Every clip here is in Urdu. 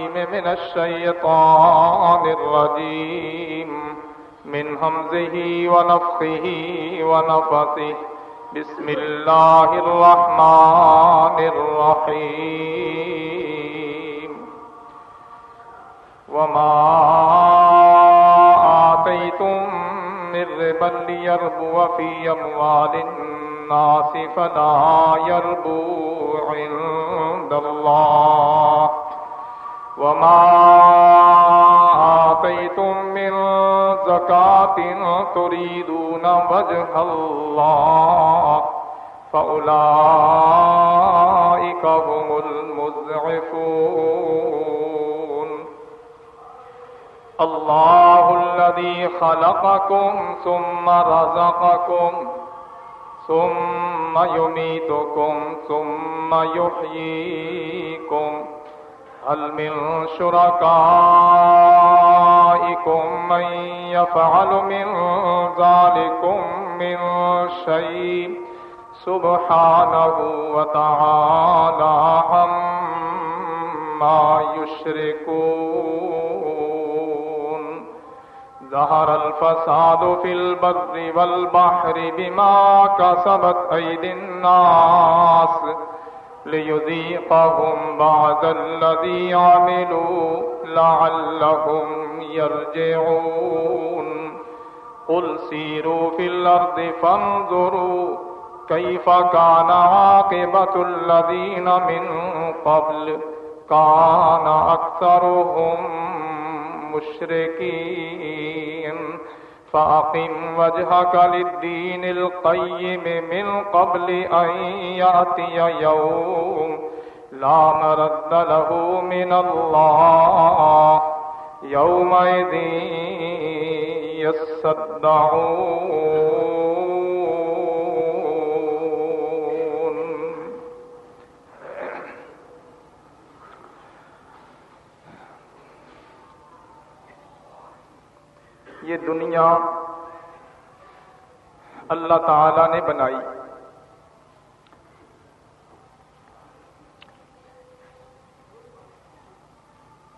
من الشيطان الرجيم. من همزه ونفخه ونفثه. بسم الله الرحمن الرحيم. وما آتيتم من ربا ليربو في أموال الناس فلا يربو عند الله. وما آتيتم من زكاة تريدون وجه الله فأولئك هم المزعفون الله الذي خلقكم ثم رزقكم ثم يميتكم ثم يحييكم هل من شركائكم من يفعل من ذلكم من شيء؟ سبحانه وتعالى عما يشركون. ظهر الفساد في البر والبحر بما كسبت أيدي الناس. ليذيقهم بعد الذي عملوا لعلهم يرجعون. قل سيروا في الأرض فانظروا كيف كان عاقبة الذين من قبل. كان أكثرهم مشركين. فأقم وجهك للدين القيم من قبل أن يأتي يوم لا مرد له من الله. يومئذ يصدعون. یہ دنیا اللہ تعالی نے بنائی۔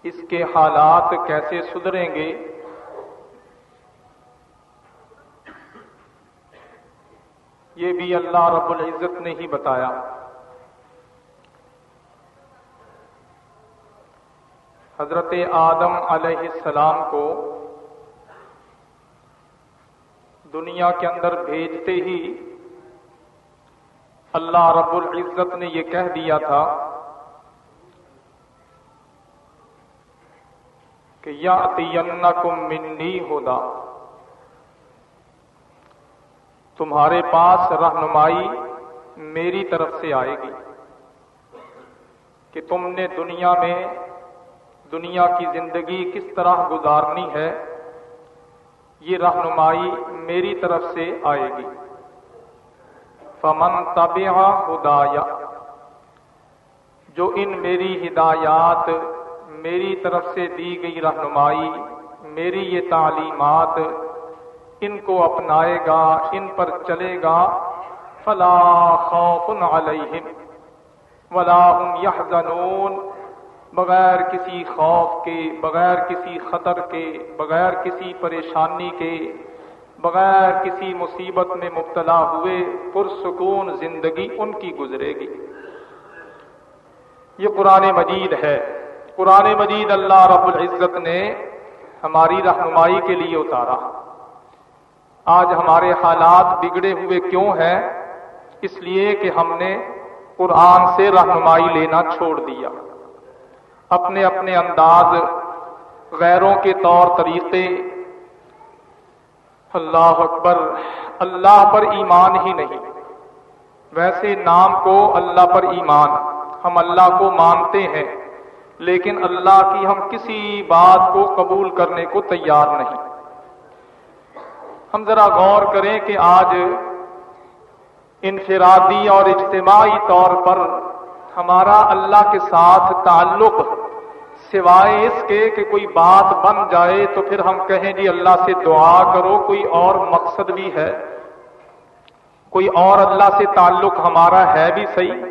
اس کے حالات کیسے سدھریں گے؟ یہ بھی اللہ رب العزت نے ہی بتایا۔ حضرت آدم علیہ السلام کو دنیا کے اندر بھیجتے ہی اللہ رب العزت نے یہ کہہ دیا تھا کہ یا کم منی ہودا تمہارے پاس رہنمائی میری طرف سے آئے گی کہ تم نے دنیا میں دنیا کی زندگی کس طرح گزارنی ہے یہ رہنمائی میری طرف سے آئے گی۔ فمن طبع ہدایا جو ان میری ہدایات میری طرف سے دی گئی رہنمائی، میری یہ تعلیمات ان کو اپنائے گا، ان پر چلے گا، فلا خوف علیہم ولا هم يحزنون۔ بغیر کسی خوف کے، بغیر کسی خطر کے، بغیر کسی پریشانی کے، بغیر کسی مصیبت میں مبتلا ہوئے پرسکون زندگی ان کی گزرے گی۔ یہ قرآن مجید ہے۔ قرآن مجید اللہ رب العزت نے ہماری رہنمائی کے لیے اتارا۔ آج ہمارے حالات بگڑے ہوئے کیوں ہیں؟ اس لیے کہ ہم نے قرآن سے رہنمائی لینا چھوڑ دیا۔ اپنے اپنے انداز غیروں کے طور طریقے۔ اللہ اکبر، اللہ پر ایمان ہی نہیں۔ ویسے نام کو اللہ پر ایمان، ہم اللہ کو مانتے ہیں، لیکن اللہ کی ہم کسی بات کو قبول کرنے کو تیار نہیں۔ ہم ذرا غور کریں کہ آج انفرادی اور اجتماعی طور پر ہمارا اللہ کے ساتھ تعلق سوائے اس کے کہ کوئی بات بن جائے تو پھر ہم کہیں جی اللہ سے دعا کرو، کوئی اور مقصد بھی ہے۔ کوئی اور اللہ سے تعلق ہمارا ہے بھی صحیح۔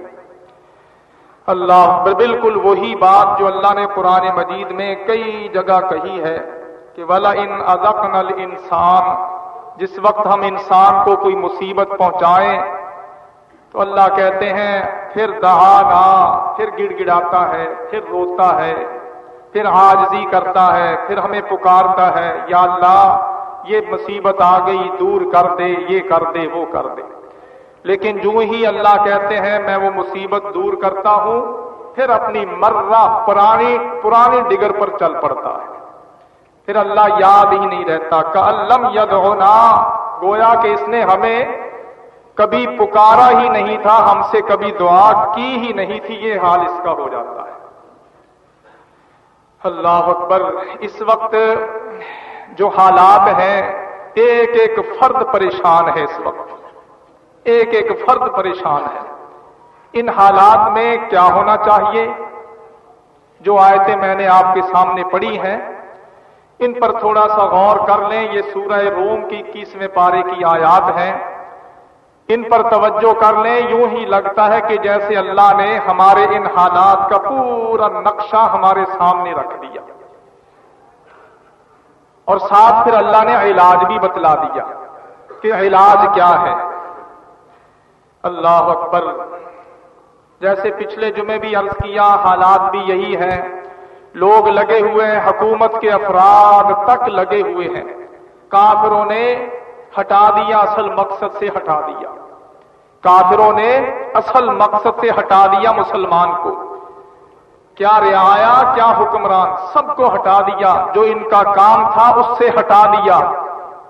اللہ بالکل وہی بات جو اللہ نے قرآن مجید میں کئی جگہ کہی ہے کہ ولا ان ازک نل انسان جس وقت ہم انسان کو کوئی مصیبت پہنچائیں تو اللہ کہتے ہیں، پھر دہانا پھر گڑ گڑاتا ہے، پھر روتا ہے۔ پھر آجزی کرتا ہے، پھر ہمیں پکارتا ہے، یا اللہ، یہ مصیبت آ گئی، دور کر دے، یہ کر دے، وہ کر دے۔ لیکن جو ہی اللہ کہتے ہیں، میں وہ مصیبت دور کرتا ہوں، پھر اپنی مرہ پرانی پرانی ڈگر پر چل پڑتا ہے۔ پھر اللہ یاد ہی نہیں رہتا کلم ید ہونا گویا کہ اس نے ہمیں کبھی پکارا ہی نہیں تھا، ہم سے کبھی دعا کی ہی نہیں تھی، یہ حال اس کا ہو جاتا ہے۔ اللہ اکبر، اس وقت جو حالات ہیں، ایک ایک فرد پریشان ہے اس وقت۔ ایک ایک فرد پریشان ہے۔ ان حالات میں کیا ہونا چاہیے؟ جو آیتیں میں نے آپ کے سامنے پڑھی ہیں، ان پر تھوڑا سا غور کر لیں۔ یہ سورہ روم کی کیسویں پارے کی آیات ہیں۔ ان پر توجہ کر لیں، یوں ہی لگتا ہے کہ جیسے اللہ نے ہمارے ان حالات کا پورا نقشہ ہمارے سامنے رکھ دیا۔ اور ساتھ پھر اللہ نے علاج بھی بتلا دیا کہ علاج کیا ہے۔ اللہ اکبر، جیسے پچھلے جمعے بھی عرض کیا، حالات بھی یہی ہیں۔ لوگ لگے ہوئے ہیں، حکومت کے افراد تک لگے ہوئے ہیں۔ کافروں نے ہٹا دیا، اصل مقصد سے ہٹا دیا۔ کافروں نے اصل مقصد سے ہٹا دیا مسلمان کو۔ کیا رعایا، کیا حکمران سب کو ہٹا دیا۔ جو ان کا کام تھا اس سے ہٹا دیا۔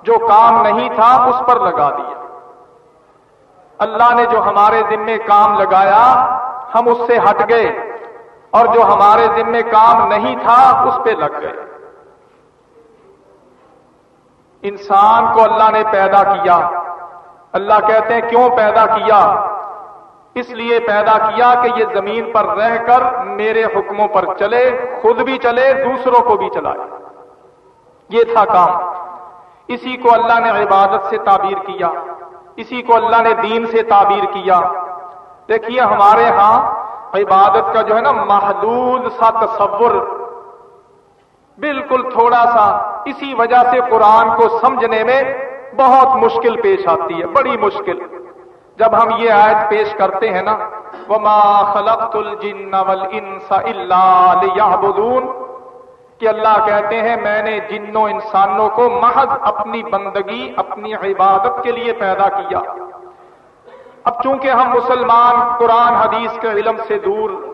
جو کام نہیں تھا اس پر لگا دیا۔ اللہ نے جو ہمارے ذمے کام لگایا، ہم اس سے ہٹ گئے۔ اور جو ہمارے ذمے کام نہیں تھا، اس پہ لگ گئے۔ انسان کو اللہ نے پیدا کیا۔ اللہ کہتے ہیں کیوں پیدا کیا؟ اس لیے پیدا کیا کہ یہ زمین پر رہ کر میرے حکموں پر چلے، خود بھی چلے، دوسروں کو بھی چلائے۔ یہ تھا کام۔ اسی کو اللہ نے عبادت سے تعبیر کیا۔ اسی کو اللہ نے دین سے تعبیر کیا۔ دیکھیے ہمارے ہاں عبادت کا جو ہے نا محدود سا تصور۔ بالکل تھوڑا سا اسی وجہ سے قرآن کو سمجھنے میں بہت مشکل پیش آتی ہے، بڑی مشکل۔ جب ہم یہ آیت پیش کرتے ہیں نا، وما خلقت الجن والانس الا ليعبدون۔ کہ اللہ کہتے ہیں، میں نے جنوں انسانوں کو محض اپنی بندگی، اپنی عبادت کے لیے پیدا کیا۔ اب چونکہ ہم مسلمان قرآن، حدیث کے علم سے دور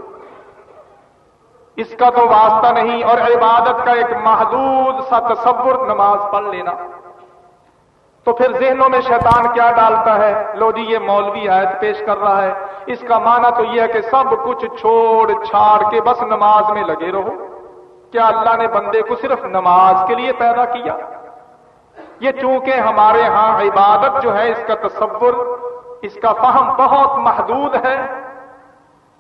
اس کا تو واسطہ نہیں اور عبادت کا ایک محدود سا تصور نماز پڑھ لینا۔ تو پھر ذہنوں میں شیطان کیا ڈالتا ہے؟ لو جی یہ مولوی آیت پیش کر رہا ہے۔ اس کا معنی تو یہ ہے کہ سب کچھ چھوڑ چھاڑ کے بس نماز میں لگے رہو۔ کیا اللہ نے بندے کو صرف نماز کے لیے پیدا کیا؟ یہ چونکہ ہمارے ہاں عبادت جو ہے، اس کا تصور، اس کا فہم بہت محدود ہے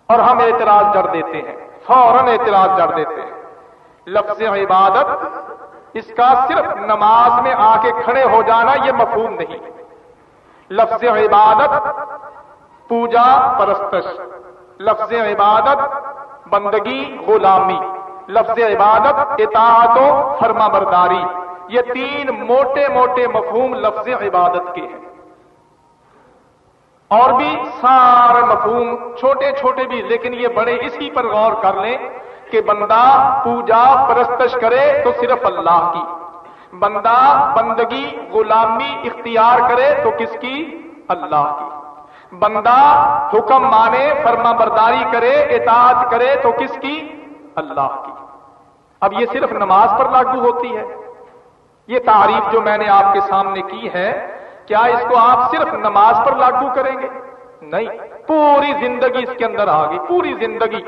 اور ہم اعتراض کر دیتے ہیں۔ فوراً اعتراض کر دیتے ہیں۔ لفظ عبادت، اس کا صرف نماز میں آ کے کھڑے ہو جانا یہ مفہوم نہیں۔ لفظ عبادت، پوجا پرستش۔ لفظ عبادت، بندگی غلامی۔ لفظ عبادت اطاعت و فرما برداری یہ تین موٹے موٹے مفہوم لفظ عبادت کے ہیں۔ اور بھی سارے مفہوم چھوٹے چھوٹے بھی، لیکن یہ بڑے اسی پر غور کر لیں کہ بندہ پوجا پرستش کرے تو صرف اللہ کی۔ بندہ بندگی، غلامی اختیار کرے تو کس کی؟ اللہ کی۔ بندہ حکم مانے، فرما برداری کرے، اطاعت کرے تو کس کی؟ اللہ کی۔ اب یہ صرف نماز پر لاگو ہوتی ہے۔ یہ تعریف جو میں نے آپ کے سامنے کی ہے کیا اس کو آپ صرف نماز پر لاگو کریں گے؟ نہیں، پوری زندگی اس کے اندر آ گئی، پوری زندگی۔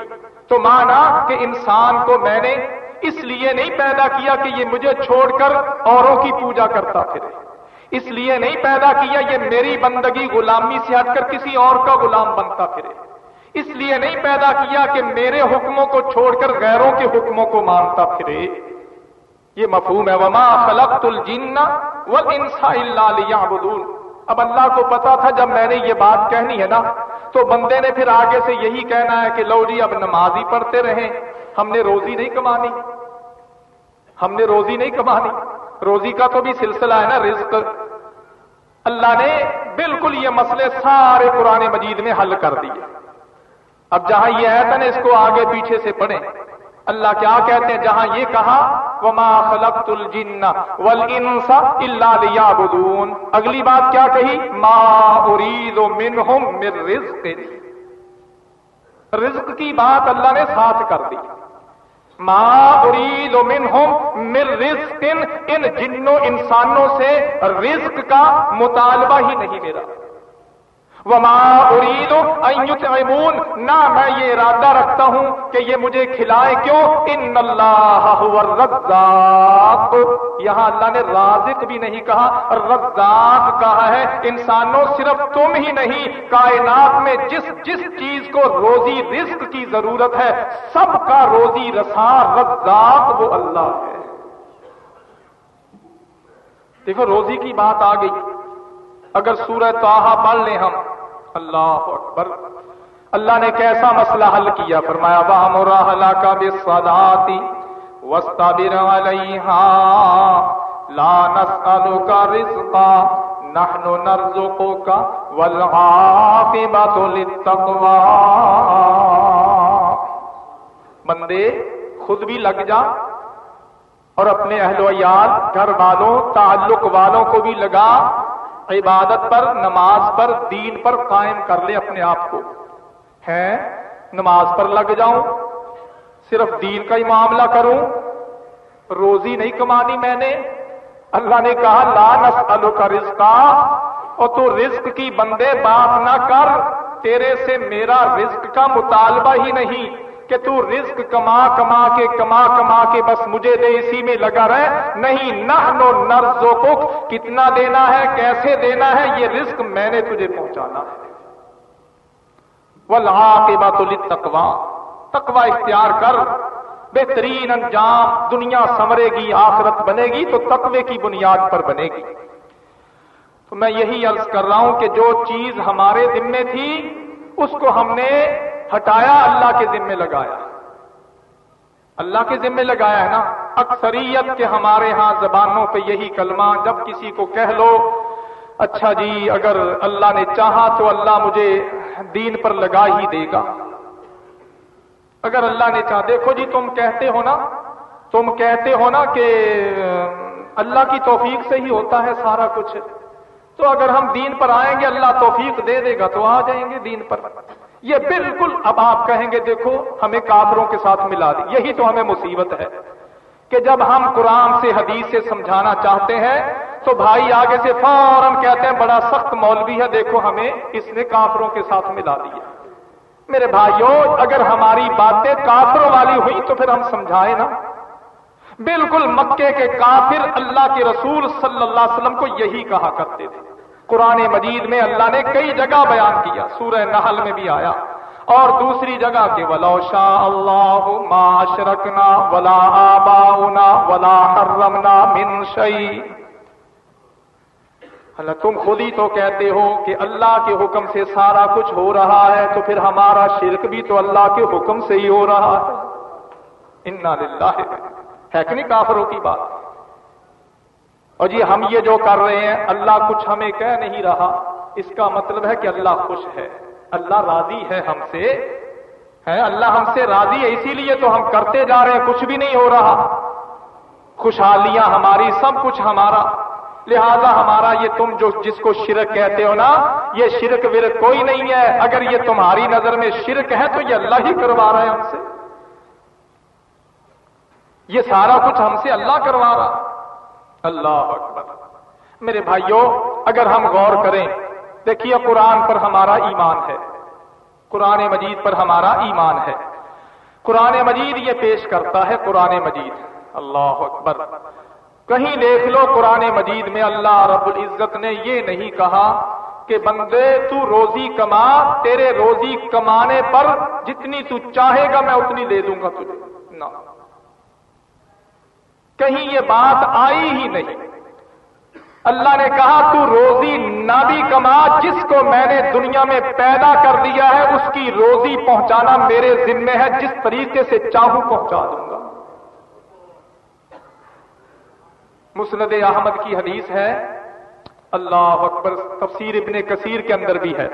تو مانا کہ انسان کو میں نے اس لیے نہیں پیدا کیا کہ یہ مجھے چھوڑ کر اوروں کی پوجا کرتا پھرے۔ اس لیے نہیں پیدا کیا یہ میری بندگی غلامی سے ہٹ کر کسی اور کا غلام بنتا پھرے۔ اس لیے نہیں پیدا کیا کہ میرے حکموں کو چھوڑ کر غیروں کے حکموں کو مانتا پھرے۔ یہ مفہوم ہے، وما خلقت الجن والانس الا ليعبدون۔ اب اللہ کو پتا تھا جب میں نے یہ بات کہنی ہے نا، تو بندے نے پھر آگے سے یہی کہنا ہے کہ لو جی اب نماز ہی پڑھتے رہیں۔ ہم نے روزی نہیں کمانی۔ ہم نے روزی نہیں کمانی۔ روزی کا تو بھی سلسلہ ہے نا، رزق۔ اللہ نے بالکل یہ مسئلے سارے پرانے مجید میں حل کر دیے۔ اب جہاں یہ ہے نا، اس کو آگے پیچھے سے پڑھیں۔ اللہ کیا کہتے ہیں؟ جہاں یہ کہا، وما خلقت الجن والانس الا ليعبدون۔ اگلی بات کیا کہی؟ ما اريد منهم من رزق۔ رزق کی بات اللہ نے ساتھ کر دی۔ ما اريد منهم من رزق۔ ان جنوں انسانوں سے رزق کا مطالبہ ہی نہیں میرا۔ وما اريد ان يطعمون، نہ میں یہ ارادہ رکھتا ہوں کہ یہ مجھے کھلائے کیوں؟ ان اللہ هو الرزاق۔ یہاں اللہ نے رازق بھی نہیں کہا، رزاق کہا ہے، انسانوں صرف تم ہی نہیں، کائنات میں جس جس چیز کو روزی رزق کی ضرورت ہے، سب کا روزی رسا رزاق وہ اللہ ہے۔ دیکھو، روزی کی بات آ گئی۔ اگر سورہ توحا پڑھ لیں ہم اللہ اکبر۔ اللہ نے کیسا مسئلہ حل کیا؟ فرمایا وہ مرحلہ کا بے سداتی وسطا علیہا لا نسألك رزقا، نحن نرزقك والعاقبة للتقوى. بندے، خود بھی لگ جا اور اپنے اہل و عیال، گھر والوں، تعلق والوں کو بھی لگا عبادت پر، نماز پر، دین پر قائم کر لے اپنے آپ کو۔ ہے نماز پر لگ جاؤں، صرف دین کا ہی معاملہ کروں۔ روزی نہیں کمانی میں نے۔ اللہ نے کہا، لا نسألو کا رزقا۔ اور تو رزق کی بندے بات نہ کر، تیرے سے میرا رزق کا مطالبہ ہی نہیں۔ کہ تو رزق کما کما کے کما کما کے بس مجھے دے، اسی میں لگا رہے۔ نہیں نہ نو نرزو کو کتنا دینا ہے، کیسے دینا ہے، یہ رزق میں نے تجھے پہنچانا ہے۔ ولہ کے بات تکوا تکوا اختیار کر۔ بہترین انجام دنیا سمرے گی، آخرت بنے گی، تو تقوی کی بنیاد پر بنے گی۔ تو میں یہی عرض کر رہا ہوں کہ جو چیز ہمارے ذمے تھی، اس کو ہم نے ہٹایا، اللہ کے ذمے لگایا۔ اللہ کے ذمے لگایا ہے نا۔ اکثریت کے ہمارے ہاں زبانوں پہ یہی کلمہ، جب کسی کو کہہ لو اچھا جی اگر اللہ نے چاہا تو اللہ مجھے دین پر لگا ہی دے گا۔ اگر اللہ نے چاہ دیکھو جی تم کہتے ہو نا، تم کہتے ہو نا کہ، اللہ کی توفیق سے ہی ہوتا ہے سارا کچھ۔ تو اگر ہم دین پر آئیں گے، اللہ توفیق دے دے گا، تو آ جائیں گے دین پر۔ یہ بالکل اب آپ کہیں گے دیکھو ہمیں کافروں کے ساتھ ملا دی۔ یہی تو ہمیں مصیبت ہے کہ جب ہم قرآن سے حدیث سے سمجھانا چاہتے ہیں تو بھائی آگے سے فوراً کہتے ہیں بڑا سخت مولوی ہے، دیکھو ہمیں اس نے کافروں کے ساتھ ملا دیا۔ میرے بھائیوں، اگر ہماری باتیں کافروں والی ہوئی تو پھر ہم سمجھائیں نا۔ بالکل مکے کے کافر اللہ کے رسول صلی اللہ علیہ وسلم کو یہی کہا کرتے تھے۔ قرآن مجید میں اللہ نے کئی جگہ بیان کیا، سورہ نحل میں بھی آیا۔ اور دوسری جگہ کے ولا شاہ اللہ ما شرکنا ولا آباؤنا ولا حرمنا من شئی اللہ، تم خود ہی تو کہتے ہو کہ اللہ کے حکم سے سارا کچھ ہو رہا ہے، تو پھر ہمارا شرک بھی تو اللہ کے حکم سے ہی ہو رہا ہے۔ انا للہ ہے کہ نہیں کافروں کی بات؟ اور جی ہم یہ جو کر رہے ہیں، اللہ کچھ ہمیں کہہ نہیں رہا۔ اس کا مطلب ہے کہ اللہ خوش ہے۔ اللہ راضی ہے ہم سے۔ ہے، اللہ ہم سے راضی ہے، اسی لیے تو ہم کرتے جا رہے ہیں، کچھ بھی نہیں ہو رہا۔ خوشحالیاں ہماری، سب کچھ ہمارا۔ لہذا ہمارا یہ تم جو جس کو شرک کہتے ہو نا، یہ شرک ورک کوئی نہیں ہے۔ اگر یہ تمہاری نظر میں شرک ہے تو یہ اللہ ہی کروا رہا ہے ہم سے۔ یہ سارا کچھ ہم سے اللہ کروا رہا۔ اللہ اکبر۔ میرے بھائیوں اگر ہم غور کریں، دیکھیے قرآن پر ہمارا ایمان ہے۔ قرآن مجید پر ہمارا ایمان ہے۔ قرآن مجید یہ پیش کرتا ہے، قرآن مجید۔ اللہ اکبر۔ کہیں دیکھ لو، قرآن مجید میں اللہ رب العزت نے یہ نہیں کہا کہ بندے، تو روزی کما، تیرے روزی کمانے پر جتنی تو چاہے گا، میں اتنی دے دوں گا تجھے۔ نہ کہیں یہ بات آئی ہی نہیں۔ اللہ نے کہا، تو روزی نہ بھی کما، جس کو میں نے دنیا میں پیدا کر دیا ہے، اس کی روزی پہنچانا میرے ذمے ہے، جس طریقے سے چاہوں پہنچا دوں گا۔ مسند احمد کی حدیث ہے، اللہ اکبر، تفسیر ابن کثیر کے اندر بھی ہے۔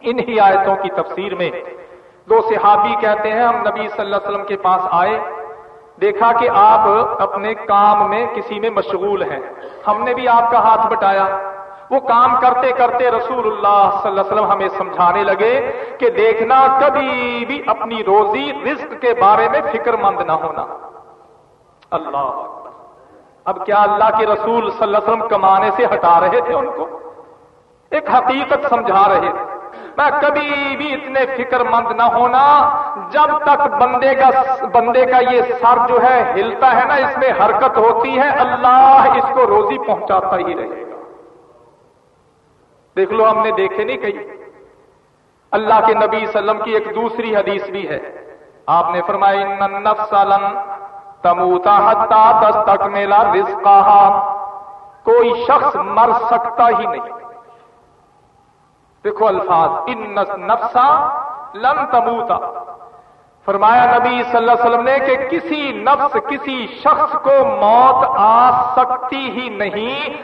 انہی آیتوں کی تفسیر میں دو صحابی کہتے ہیں، ہم نبی صلی اللہ علیہ وسلم کے پاس آئے۔ دیکھا کہ آپ اپنے کام میں کسی میں مشغول ہیں۔ ہم نے بھی آپ کا ہاتھ بٹایا۔ وہ کام کرتے کرتے رسول اللہ صلی اللہ علیہ وسلم ہمیں سمجھانے لگے کہ دیکھنا کبھی بھی اپنی روزی رزق کے بارے میں فکر مند نہ ہونا۔ اللہ اب کیا اللہ کے رسول صلی اللہ علیہ وسلم کمانے سے ہٹا رہے تھے ان کو؟ ایک حقیقت سمجھا رہے تھے۔ میں کبھی بھی اتنے فکر مند نہ ہونا۔ جب تک بندے کا بندے کا یہ سر جو ہے ہلتا ہے نا، اس میں حرکت ہوتی ہے، اللہ اس کو روزی پہنچاتا ہی رہے گا۔ دیکھ لو، ہم نے دیکھے نہیں کہیں۔ اللہ کے نبی وسلم کی ایک دوسری حدیث بھی ہے۔ آپ نے فرمایا تموتا حتا دس تک میلا رزقا کوئی شخص مر سکتا ہی نہیں۔ دیکھو الفاظ ان نفسا لم تموتا۔ فرمایا نبی صلی اللہ علیہ وسلم نے کہ کسی نفس، کسی شخص کو موت آ سکتی ہی نہیں۔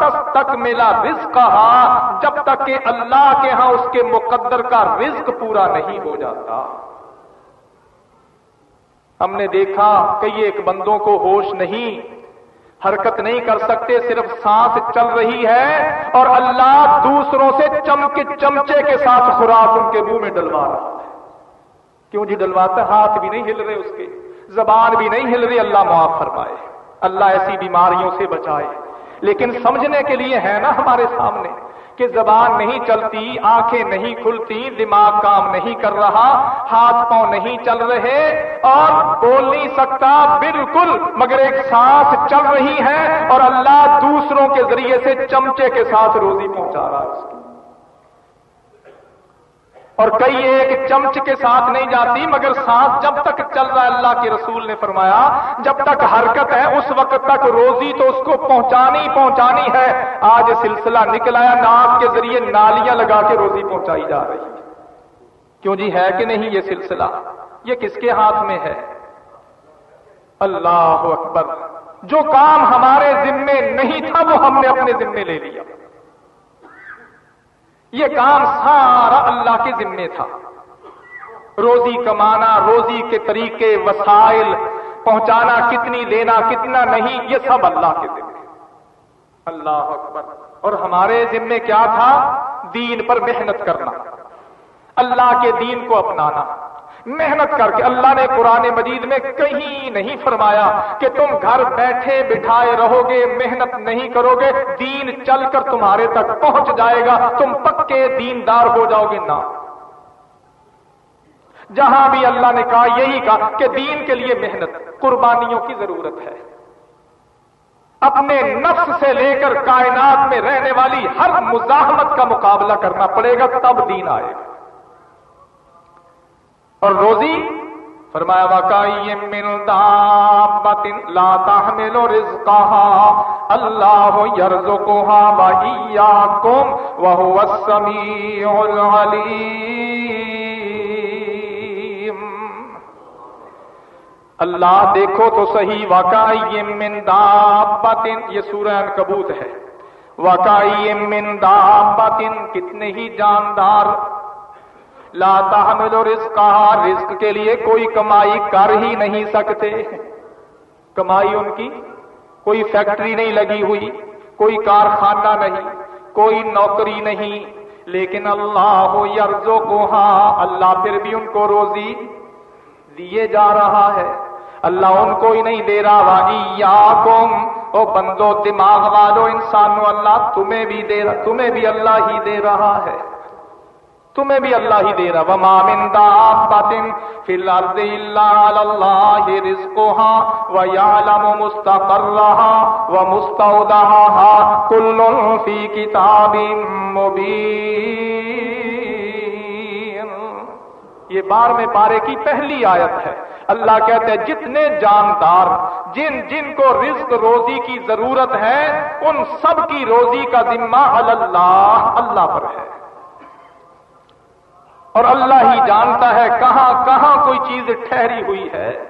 تس تک ملا رزق کہا جب تک کہ اللہ کے ہاں اس کے مقدر کا رزق پورا نہیں ہو جاتا۔ ہم نے دیکھا کئی ایک بندوں کو ہوش نہیں حرکت نہیں کر سکتے، صرف سانس چل رہی ہے اور اللہ دوسروں سے چمک چمچے کے ساتھ خوراک ان کے منہ میں ڈلوا رہا ہے۔ کیوں جی ڈلواتا ہاتھ بھی نہیں ہل رہے اس کے، زبان بھی نہیں ہل رہی، اللہ معاف فرمائے۔ اللہ ایسی بیماریوں سے بچائے۔ لیکن سمجھنے کے لیے ہے نا ہمارے سامنے کہ زبان نہیں چلتی، آنکھیں نہیں کھلتی، دماغ کام نہیں کر رہا، ہاتھ پاؤں نہیں چل رہے اور بول نہیں سکتا، بالکل مگر ایک سانس چل رہی ہے اور اللہ دوسروں کے ذریعے سے چمچے کے ساتھ روزی پہنچا رہا ہے۔ اس کی اور کئی ایک چمچ کے ساتھ نہیں جاتی، مگر سانس جب تک چل رہا ہے، اللہ کے رسول نے فرمایا، جب تک حرکت ہے، اس وقت تک روزی تو اس کو پہنچانی پہنچانی ہے۔ آج سلسلہ نکلایا ناک کے ذریعے نالیاں لگا کے روزی پہنچائی جا رہی ہے۔ کیوں جی؟ ہے کہ نہیں یہ سلسلہ؟ یہ کس کے ہاتھ میں ہے؟ اللہ اکبر۔ جو کام ہمارے ذمے نہیں تھا، وہ ہم نے اپنے ذمے لے لیا۔ یہ کام سارا اللہ کے ذمے تھا۔ روزی کمانا، روزی کے طریقے، وسائل، پہنچانا، کتنی لینا، کتنا نہیں، یہ سب اللہ کے ذمے۔ اللہ اکبر۔ اور ہمارے ذمے کیا تھا؟ دین پر محنت کرنا۔ اللہ کے دین کو اپنانا۔ محنت کر کے اللہ نے قرآن مجید میں کہیں نہیں فرمایا کہ تم گھر بیٹھے بٹھائے رہو گے محنت نہیں کرو گے دین چل کر تمہارے تک پہنچ جائے گا، تم پکے دیندار ہو جاؤ گے، نہ۔ جہاں بھی اللہ نے کہا، یہی کہا کہ دین کے لیے محنت، قربانیوں کی ضرورت ہے۔ اپنے نفس سے لے کر کائنات میں رہنے والی ہر مزاحمت کا مقابلہ کرنا پڑے گا، تب دین آئے گا۔ اور روزی؟ فرمایا واقعی من دابت لا تحمل رزقها اللہ یرزقها و ایاکم وهو السمیع العلیم اللہ دیکھو تو صحیح واقعی من دابت یہ سورہ انکبوت ہے۔ واقعی من دابت کتنے ہی جاندار لا تحمل رزق رزق کے لیے کوئی کمائی کر ہی نہیں سکتے۔ کمائی ان کی کوئی فیکٹری نہیں لگی ہوئی، کوئی کارخانہ نہیں، کوئی نوکری نہیں۔ لیکن اللہ ہو کو ہاں اللہ پھر بھی ان کو روزی دیے جا رہا ہے۔ اللہ ان کو ہی نہیں دے رہا یا کم او بندو، دماغ والو، انسانوں، اللہ تمہیں بھی دے رہا، تمہیں بھی اللہ ہی دے رہا ہے۔ تمہیں بھی اللہ ہی دے رہا وما من دابت فی الارض الا علی اللہ رزقها ویعلم مستقرها ومستودعها کل فی کتاب مبین یہ بار میں پارے کی پہلی آیت ہے۔ اللہ کہتے ہیں، جتنے جاندار، جن جن کو رزق روزی کی ضرورت ہے، ان سب کی روزی کا ذمہ اللہ اللہ پر ہے۔ اور اللہ ہی جانتا ہے کہاں کہاں کوئی چیز ٹھہری ہوئی ہے۔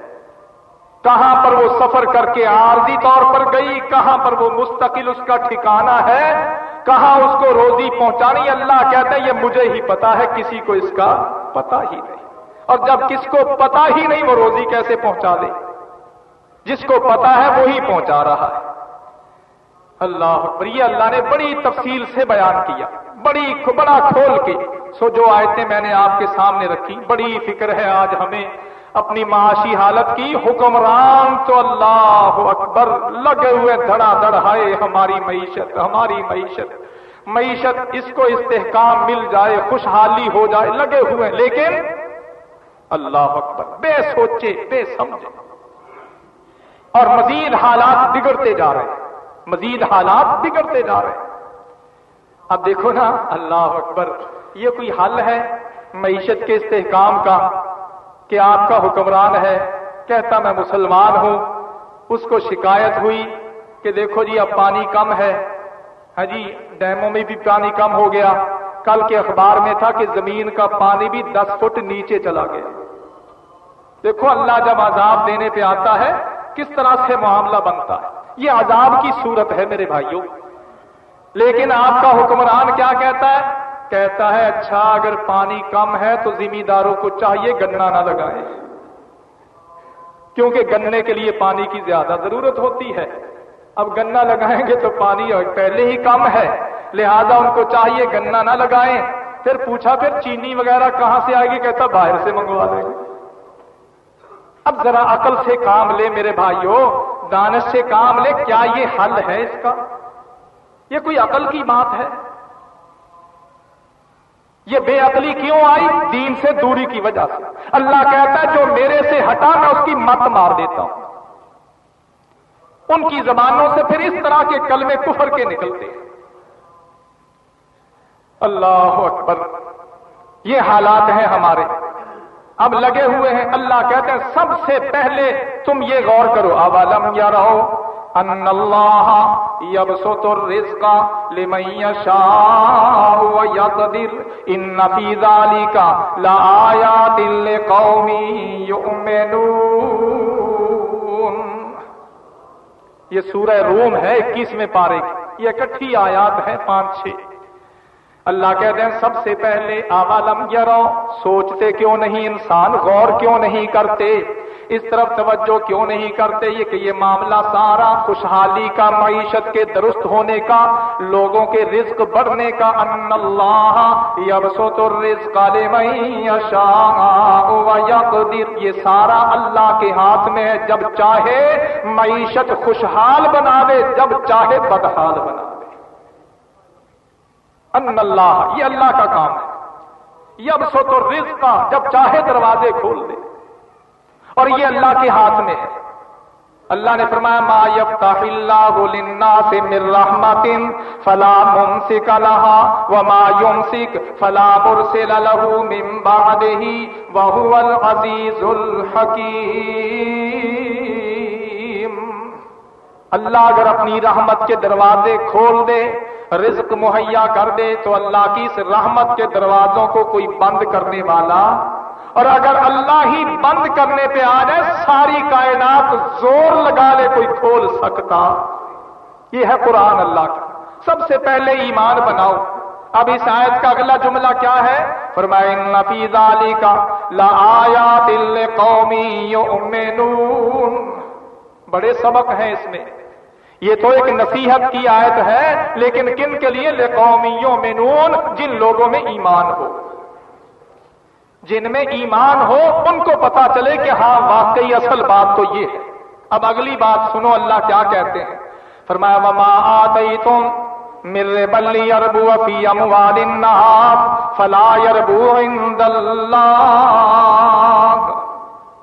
کہاں پر وہ سفر کر کے عارضی طور پر گئی، کہاں پر وہ مستقل اس کا ٹھکانہ ہے، کہاں اس کو روزی پہنچانی اللہ کہتے ہیں، یہ مجھے ہی پتا ہے، کسی کو اس کا پتا ہی نہیں۔ اور جب کس کو پتا ہی نہیں، وہ روزی کیسے پہنچا دے۔ جس کو پتا ہے، وہی پہنچا رہا ہے۔ اللہ اکبر یہ اللہ نے بڑی تفصیل سے بیان کیا، بڑی بڑا کھول کے۔ سو جو آیتیں میں نے آپ کے سامنے رکھی، بڑی فکر ہے آج ہمیں اپنی معاشی حالت کی۔ حکمران تو اللہ اکبر، لگے ہوئے دھڑا دھڑ ہائے ہماری معیشت ہماری معیشت۔ معیشت اس کو استحکام مل جائے، خوشحالی ہو جائے، لگے ہوئے۔ لیکن اللہ اکبر، بے سوچے، بے سمجھے۔ اور مزید حالات بگڑتے جا رہے ہیں۔ مزید حالات بگڑتے جا رہے ہیں۔ اب دیکھو نا، اللہ اکبر، یہ کوئی حل ہے معیشت کے استحکام کا؟ کہ آپ کا حکمران ہے، کہتا میں مسلمان ہوں، اس کو شکایت ہوئی کہ دیکھو جی اب پانی کم ہے۔ ہاں جی ڈیموں میں بھی پانی کم ہو گیا۔ کل کے اخبار میں تھا کہ زمین کا پانی بھی دس فٹ نیچے چلا گیا۔ دیکھو، اللہ جب عذاب دینے پہ آتا ہے، کس طرح سے معاملہ بنتا ہے؟ یہ عذاب کی صورت ہے میرے بھائیوں۔ لیکن آپ کا حکمران کیا کہتا ہے؟ کہتا ہے اچھا اگر پانی کم ہے تو زمینداروں کو چاہیے گنا نہ لگائے۔ کیونکہ گننے کے لیے پانی کی زیادہ ضرورت ہوتی ہے۔ اب گنا لگائیں گے تو پانی پہلے ہی کم ہے۔ لہذا ان کو چاہیے گنا نہ لگائیں۔ پھر پوچھا، پھر چینی وغیرہ کہاں سے آئے گی؟ کہتا باہر سے منگوا دیں گے۔ اب ذرا عقل سے کام لے میرے بھائیوں۔ دانش سے کام لے، کیا یہ حل ہے اس کا؟ یہ کوئی عقل کی بات ہے؟ یہ بے عقلی کیوں آئی؟ دین سے دوری کی وجہ سے۔ اللہ کہتا ہے، جو میرے سے ہٹا، میں اس کی مت مار دیتا ہوں۔ ان کی زبانوں سے پھر اس طرح کے کلمے کفر کے نکلتے ہیں۔ اللہ اکبر، یہ حالات ہیں ہمارے۔ اب لگے ہوئے ہیں، اللہ کہتے ہیں، سب سے پہلے تم یہ غور کرو۔ اب یا رہو ان اللہ یب سو تو رزقا یقدر ان فی ذالک لآیات لقوم یؤمنون۔ یہ سورہ روم ہے اکیس میں پارے کی۔ یہ اکٹھی آیات ہیں، پانچ چھ۔ اللہ کہتے ہیں، سب سے پہلے عوالم یرو، سوچتے کیوں نہیں؟ انسان غور کیوں نہیں کرتے؟ اس طرف توجہ کیوں نہیں کرتے؟ یہ کہ یہ معاملہ سارا خوشحالی کا، معیشت کے درست ہونے کا، لوگوں کے رزق بڑھنے کا، ان اللہ یبسو تو رزق یہ سارا اللہ کے ہاتھ میں ہے۔ جب چاہے معیشت خوشحال بناوے، جب چاہے بدحال بناوے۔ ان اللہ، یہ اللہ کا کام ہے۔ یب سو تو رزق کا جب چاہے دروازے کھول دے۔ اور یہ اللہ کے ہاتھ میں ہے۔ اللہ نے فرمایا، ما یفتح اللہ للناس من رحمت فلا ممسک لها وما يمسك فلا مرسل له من بعده وهو العزيز الحكيم۔ اللہ اگر اپنی رحمت کے دروازے کھول دے رزق مہیا کر دے تو اللہ کی اس رحمت کے دروازوں کو کوئی بند کرنے والا۔ اور اگر اللہ ہی بند کرنے پہ آ جائے، ساری کائنات زور لگا لے، کوئی کھول سکتا۔ یہ ہے قرآن اللہ کا۔ سب سے پہلے ایمان بناؤ۔ اب اس آیت کا اگلا جملہ کیا ہے؟ فرمائے نفیز علی کا لا آیا دل قومی بڑے سبق ہیں اس میں۔ یہ تو ایک نصیحت کی آیت ہے، لیکن کن کے لیے؟ قومیوں میں نون، جن لوگوں میں ایمان ہو۔ جن میں ایمان ہو، ان کو پتا چلے کہ ہاں واقعی اصل بات تو یہ ہے۔ اب اگلی بات سنو، اللہ کیا کہتے ہیں؟ فرمایا، وما آتی تم مر بلی اربو فی اموال الناس فلا یربو عند اللہ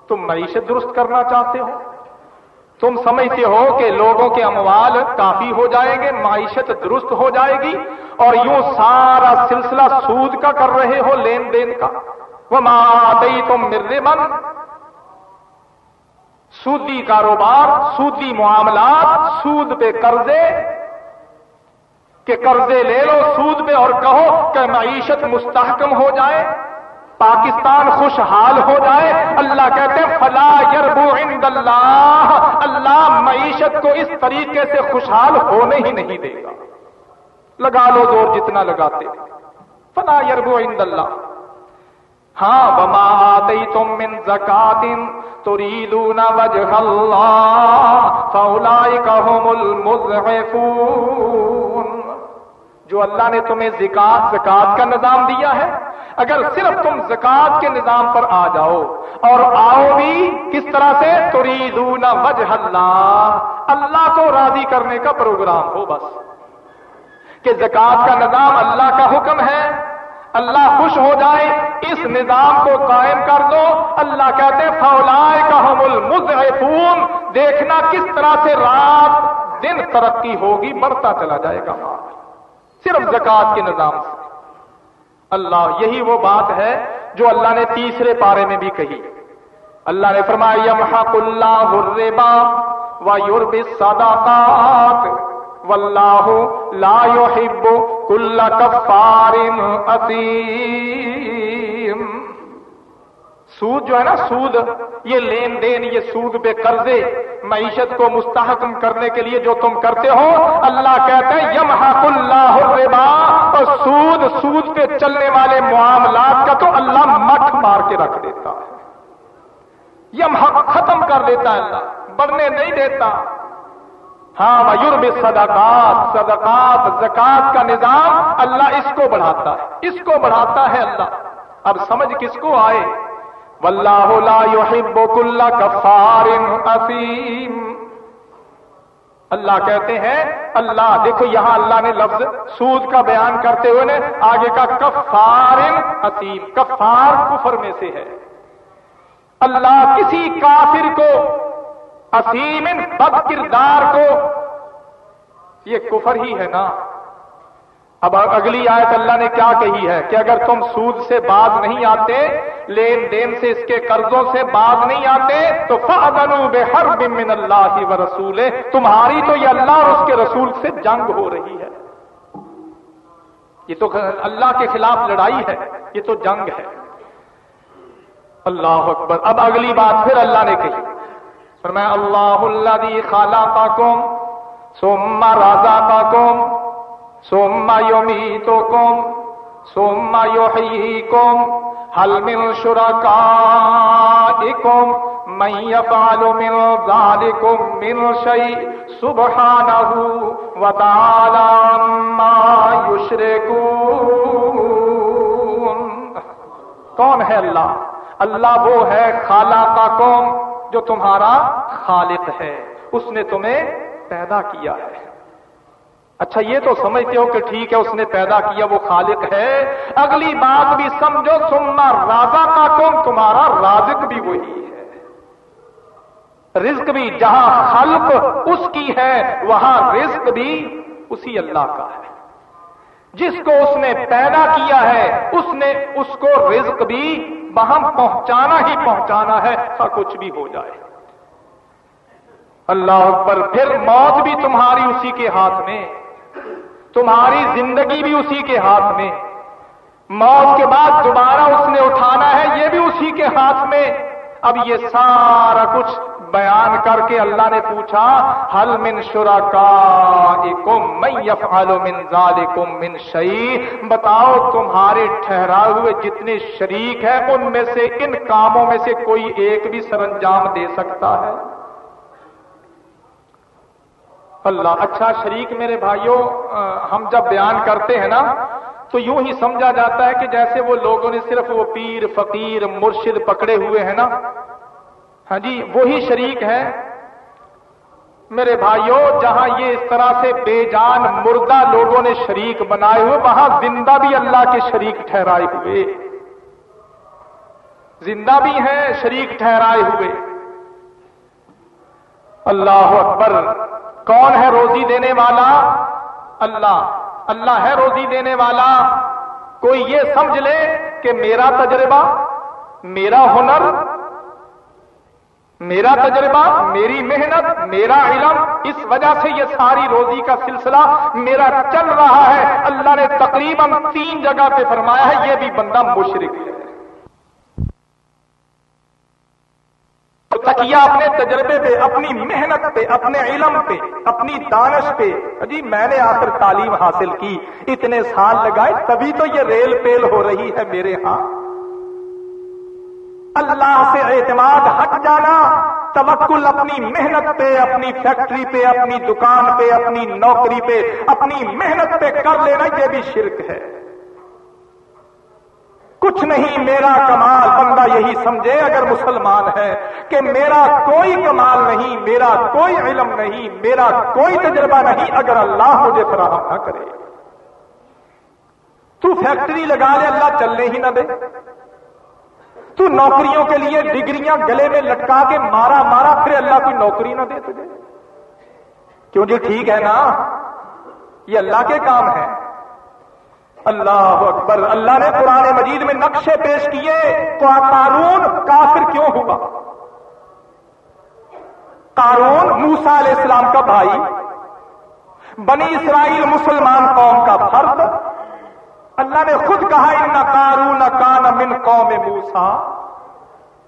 تم معیشت درست کرنا چاہتے ہو؟ تم سمجھتے ہو کہ لوگوں کے اموال کافی ہو جائیں گے، معیشت درست ہو جائے گی، اور یوں سارا سلسلہ سود کا کر رہے ہو لین دین کا۔ وہ ماں تم مرے من سودی کاروبار، سودی معاملات، سود پہ قرضے۔ کہ قرضے لے لو، سود پہ اور کہو کہ معیشت مستحکم ہو جائے۔ پاکستان خوشحال ہو جائے۔ اللہ کہتے فلا یربو عند اللہ اللہ معیشت کو اس طریقے سے خوشحال ہونے ہی نہیں دے گا۔ لگا لو زور جتنا لگاتے۔ فلا یربو عند اللہ ہاں بما تم من زکات تریدون وجہ اللہ فاولائک هم المضعفون۔ جو اللہ نے تمہیں زکات زکات کا نظام دیا ہے، اگر صرف تم زکات کے نظام پر آ جاؤ اور آؤ بھی کس طرح سے؟ تریدون وجہ اللہ اللہ کو راضی کرنے کا پروگرام ہو بس۔ کہ زکات کا نظام اللہ کا حکم ہے، اللہ خوش ہو جائے، اس نظام کو قائم کر دو۔ اللہ کہتے فولائے کا ہم دیکھنا کس طرح سے رات دن ترقی ہوگی بڑھتا چلا جائے گا۔ صرف زکات کے نظام سے۔ اللہ، یہی وہ بات ہے جو اللہ نے تیسرے پارے میں بھی کہی۔ اللہ نے فرمایا، یمحق اللہ الربا و یورب صداقات واللہ لا يحب کل کفار اثیم سود جو ہے نا، سود، یہ لین دین، یہ سود بے قرضے، معیشت کو مستحکم کرنے کے لیے جو تم کرتے ہو، اللہ کہتے ہیں یمحق اللہ الربا اور سود سود پہ چلنے والے معاملات کا تو اللہ مٹ مار کے رکھ دیتا ہے۔ یمحق ختم کر دیتا ہے اللہ، بڑھنے نہیں دیتا۔ ہاں میور صدقات صدقات زکات کا نظام اللہ اس کو بڑھاتا ہے۔ اس کو بڑھاتا ہے اللہ۔ اب سمجھ کس کو آئے؟ واللہ لا يحب كل کفار اثیم اللہ کہتے ہیں، اللہ، دیکھو یہاں اللہ نے لفظ سود کا بیان کرتے ہوئے نے آگے کا کفار اثیم کفار کفر میں سے ہے۔ اللہ کسی کافر کو اسیم بد کردار کو، یہ کفر ہی ہے نا۔ اب اگلی آیت اللہ نے کیا کہی ہے کہ اگر تم سود سے باز نہیں آتے، لین دین سے اس کے قرضوں سے باز نہیں آتے، تو فادنو بے ہر بمن اللہ و رسول تمہاری تو یہ اللہ اور اس کے رسول سے جنگ ہو رہی ہے۔ یہ تو اللہ کے خلاف لڑائی ہے، یہ تو جنگ ہے۔ اللہ اکبر۔ اب اگلی بات پھر اللہ نے کہی۔ فرمایا، اللہ اللہ خالہ کا کوم سوما راجا کا کوم سوما یومی تو کوم سوما یوہی کوم حل مل شرا کا کوم میں پالو مل گال کون ہے اللہ؟ اللہ وہ ہے خالہ کا قوم جو تمہارا خالق ہے۔ اس نے تمہیں پیدا کیا ہے۔ اچھا یہ تو سمجھتے ہو کہ ٹھیک ہے، اس نے پیدا کیا، وہ خالق ہے۔ اگلی بات بھی سمجھو سننا راجا کا کون تمہارا رازق بھی وہی ہے۔ رزق بھی جہاں خلق اس کی ہے، وہاں رزق بھی اسی اللہ کا ہے۔ جس کو اس نے پیدا کیا ہے، اس نے اس کو رزق بھی بہم پہنچانا ہی پہنچانا ہے کچھ بھی ہو جائے۔ اللہ اکبر، پھر موت بھی تمہاری اسی کے ہاتھ میں۔ تمہاری زندگی بھی اسی کے ہاتھ میں۔ موت کے بعد دوبارہ اس نے اٹھانا ہے، یہ بھی اسی کے ہاتھ میں۔ اب یہ سارا کچھ بیان کر کے اللہ نے پوچھا حل من شرا کا من ذالکم من شعی بتاؤ، تمہارے ٹھہرائے ہوئے جتنے شریک ہیں، ان میں سے، ان کاموں میں سے کوئی ایک بھی سر انجام دے سکتا ہے؟ اللہ اچھا شریک میرے بھائیوں ہم جب بیان کرتے ہیں نا، تو یوں ہی سمجھا جاتا ہے کہ جیسے وہ لوگوں نے صرف وہ پیر، فقیر، مرشد پکڑے ہوئے ہیں نا۔ ہاں جی وہی شریک ہے میرے بھائیوں، جہاں یہ اس طرح سے بے جان مردہ لوگوں نے شریک بنائے ہوئے، وہاں زندہ بھی اللہ کے شریک ٹھہرائے ہوئے۔ زندہ بھی ہیں، شریک ٹھہرائے ہوئے۔ اللہ اکبر۔ کون ہے روزی دینے والا؟ اللہ۔ اللہ ہے روزی دینے والا۔ کوئی یہ سمجھ لے کہ میرا تجربہ، میرا ہنر، میرا تجربہ، میری محنت، میرا علم، اس وجہ سے یہ ساری روزی کا سلسلہ میرا چل رہا ہے۔ اللہ نے تقریباً تین جگہ پہ فرمایا ہے، یہ بھی بندہ مشرق ہے۔ تکیا اپنے تجربے پہ، اپنی محنت پہ، اپنے علم پہ، اپنی دانش پہ۔ جی میں نے آخر تعلیم حاصل کی۔ اتنے سال لگائے، تبھی تو یہ ریل پیل ہو رہی ہے میرے ہاں۔ اللہ سے اعتماد ہٹ جانا، توکل اپنی محنت پہ، اپنی فیکٹری پہ، اپنی دکان پہ، اپنی نوکری پہ، اپنی محنت پہ کر لینا، یہ بھی شرک ہے۔ کچھ نہیں، میرا کمال، بندہ یہی سمجھے اگر مسلمان ہے کہ میرا کوئی کمال نہیں، میرا کوئی علم نہیں، میرا کوئی تجربہ نہیں اگر اللہ مجھے فراہم نہ کرے۔ تو فیکٹری لگا لے، اللہ چلنے ہی نہ دے۔ تو نوکریوں کے لیے ڈگریاں گلے میں لٹکا کے مارا مارا، پھر اللہ کوئی نوکری نہ دے تجھے۔ کیوں جی ٹھیک ہے نا؟ یہ اللہ کے کام ہے۔ اللہ اکبر، اللہ نے قرآن مجید میں نقشے پیش کیے تو قارون کافر کیوں ہوا قارون موسا علیہ السلام کا بھائی، بنی اسرائیل مسلمان قوم کا فرد۔ اللہ نے خود کہا، ان کارون کان من قوم موسا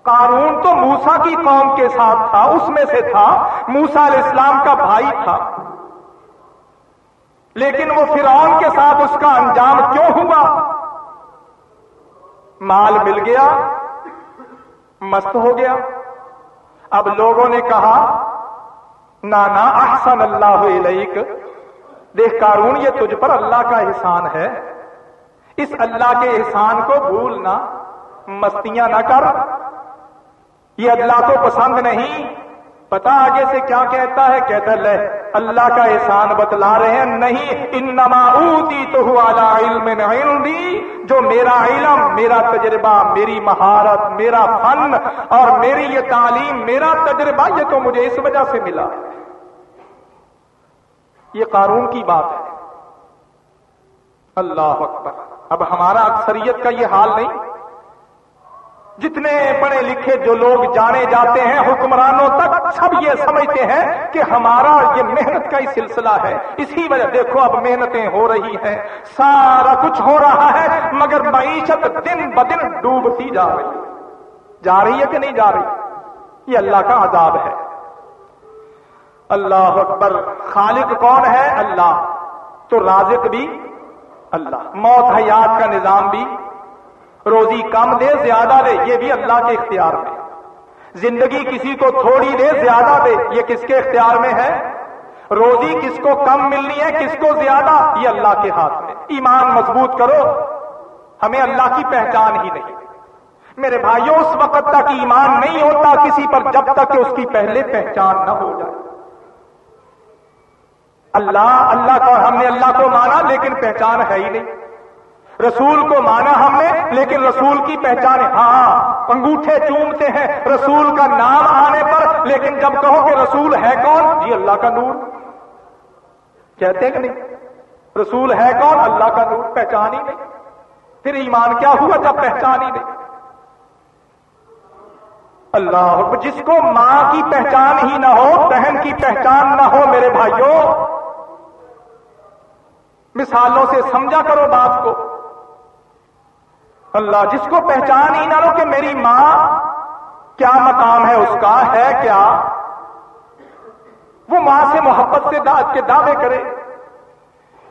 قارون تو موسا کی قوم کے ساتھ تھا، اس میں سے تھا موسا علیہ السلام کا بھائی تھا۔ لیکن وہ فرعون کے ساتھ اس کا انجام کیوں ہوا؟ مال مل گیا، مست ہو گیا۔ اب لوگوں نے کہا، نانا احسن اللہ علیک دیکھ کارون یہ تجھ پر اللہ کا احسان ہے۔ اس اللہ کے احسان کو بھولنا مستیاں نہ کر۔ یہ اللہ کو پسند نہیں۔ پتا آگے سے کیا کہتا ہے؟ کہتا لے، اللہ کا احسان بتلا رہے ہیں، نہیں ان نماؤتی تو علم عندی، جو میرا علم، میرا تجربہ، میری مہارت، میرا فن اور میری یہ تعلیم، میرا تجربہ، یہ تو مجھے اس وجہ سے ملا۔ یہ قانون کی بات ہے۔ اللہ اکبر۔ اب ہمارا اکثریت کا یہ حال نہیں۔ جتنے پڑھے لکھے جو لوگ جانے جاتے ہیں حکمرانوں تک، سب یہ سمجھتے ہیں کہ ہمارا یہ محنت کا ہی سلسلہ ہے۔ اسی وجہ دیکھو اب محنتیں ہو رہی ہیں۔ سارا کچھ ہو رہا ہے، مگر معیشت دن بدن ڈوبتی جا رہی جا رہی ہے کہ نہیں جا رہی؟ یہ اللہ کا عذاب ہے۔ اللہ اکبر۔ خالق کون ہے؟ اللہ۔ تو رازق بھی اللہ۔ موت حیات کا نظام بھی روزی کم دے، زیادہ دے، یہ بھی اللہ کے اختیار میں۔ زندگی کسی کو تھوڑی دے، زیادہ دے، یہ کس کے اختیار میں ہے؟ روزی کس کو کم ملنی ہے، کس کو زیادہ؟ یہ اللہ کے ہاتھ میں۔ ایمان مضبوط کرو، ہمیں اللہ کی پہچان ہی نہیں۔ میرے بھائیوں، اس وقت تک ایمان نہیں ہوتا کسی پر جب تک کہ اس کی پہلے پہچان نہ ہو جائے۔ اللہ اللہ کا، ہم نے اللہ کو مانا لیکن پہچان ہے ہی نہیں۔ رسول کو مانا ہم نے، لیکن رسول کی پہچان ہاں،, ہاں انگوٹھے چومتے ہیں۔ رسول کا نام آنے پر، لیکن جب کہو کہ رسول ہے کون؟ جی اللہ کا نور۔ کہتے ہیں کہ نہیں؟ رسول ہے کون؟ اللہ کا نور، پہچان ہی نہیں۔ پھر ایمان کیا ہوا جب پہچان ہی نہیں؟ اللہ جس کو ماں کی پہچان ہی نہ ہو، بہن کی پہچان نہ ہو، میرے بھائیوں، مثالوں سے سمجھا کرو بات کو۔ اللہ جس کو پہچان ہی نہ لو کہ میری ماں، کیا مقام ہے اس کا؟ ہے کیا؟ وہ ماں سے محبت سے داد کے دعوے کرے۔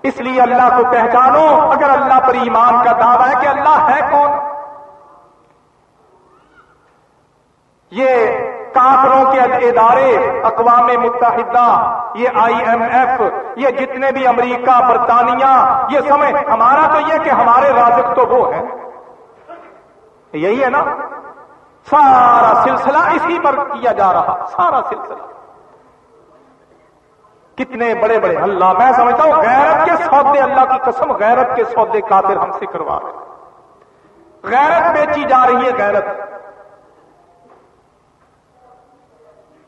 اس لیے اللہ کو پہچانو۔ اگر اللہ پر ایمان کا دعویٰ ہے کہ اللہ ہے کون؟ یہ کافروں کے ادارے، اقوام متحدہ، یہ آئی ایم ایف، یہ جتنے بھی امریکہ، برطانیہ، یہ سمے، ہمارا تو یہ کہ ہمارے رازق تو وہ ہیں۔ یہی ہے نا، سارا سلسلہ اسی پر کیا جا رہا، سارا سلسلہ۔ کتنے بڑے بڑے اللہ، میں سمجھتا ہوں غیرت کے سودے اللہ کی قسم، غیرت کے سودے کافر ہم سے کروا رہے غیرت بیچی جا رہی ہے، غیرت۔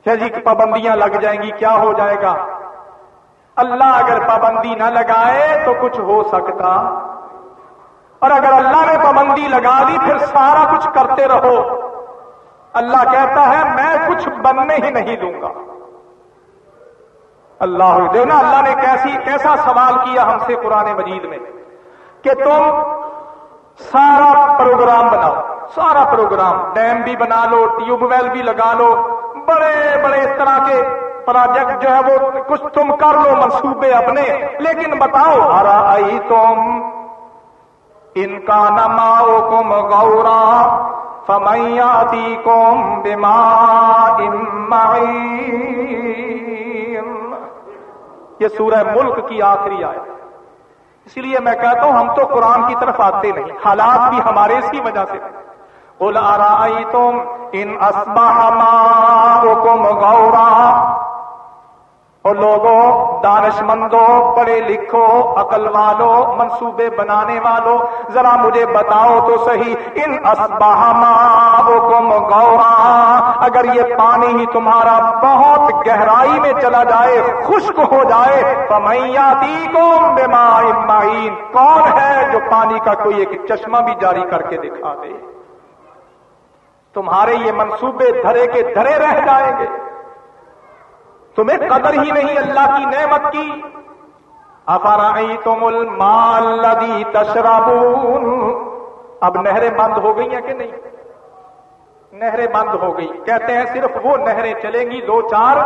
جی پابندیاں لگ جائیں گی، کیا ہو جائے گا؟ اللہ اگر پابندی نہ لگائے تو کچھ ہو سکتا۔ اور اگر اللہ نے پابندی لگا دی، پھر سارا کچھ کرتے رہو۔ اللہ کہتا ہے، میں کچھ بننے ہی نہیں دوں گا۔ اللہ دینا اللہ نے کیسی، کیسا سوال کیا ہم سے قرآن مجید میں؟ کہ تم سارا پروگرام بناؤ، سارا پروگرام ڈیم بھی بنا لو ٹیوب ویل بھی لگا لو، بڑے بڑے اس طرح کے پروجیکٹ جو ہے وہ کچھ تم کر لو منصوبے اپنے۔ لیکن بتاؤ ہرا آئی تم ان کا نماؤ کم گورا فمیاتی کوم بیما یہ سورہ ملک کی آخری آئے اس لیے میں کہتا ہوں، ہم تو قرآن کی طرف آتے نہیں، حالات بھی ہمارے اسی وجہ سے۔ بول آ رہا تم ان اسبا گورا اور لوگوں دانش مندوں پڑھے لکھو، عقل والوں، منصوبے بنانے والوں، ذرا مجھے بتاؤ تو صحیح، ان اسباہم گورا اگر یہ پانی ہی تمہارا بہت گہرائی میں چلا جائے، خشک ہو جائے تو میاتی کو کون ہے جو پانی کا کوئی ایک چشمہ بھی جاری کر کے دکھا دے؟ تمہارے یہ منصوبے دھرے کے دھرے رہ جائیں گے۔ تمہیں قدر ہی نہیں اللہ کی نعمت کی۔ افرائی تم المال لدی تشرابون اب نہریں بند ہو گئی ہیں کہ نہیں؟ نہریں بند ہو گئی۔ کہتے ہیں صرف وہ نہریں چلیں گی، دو چار،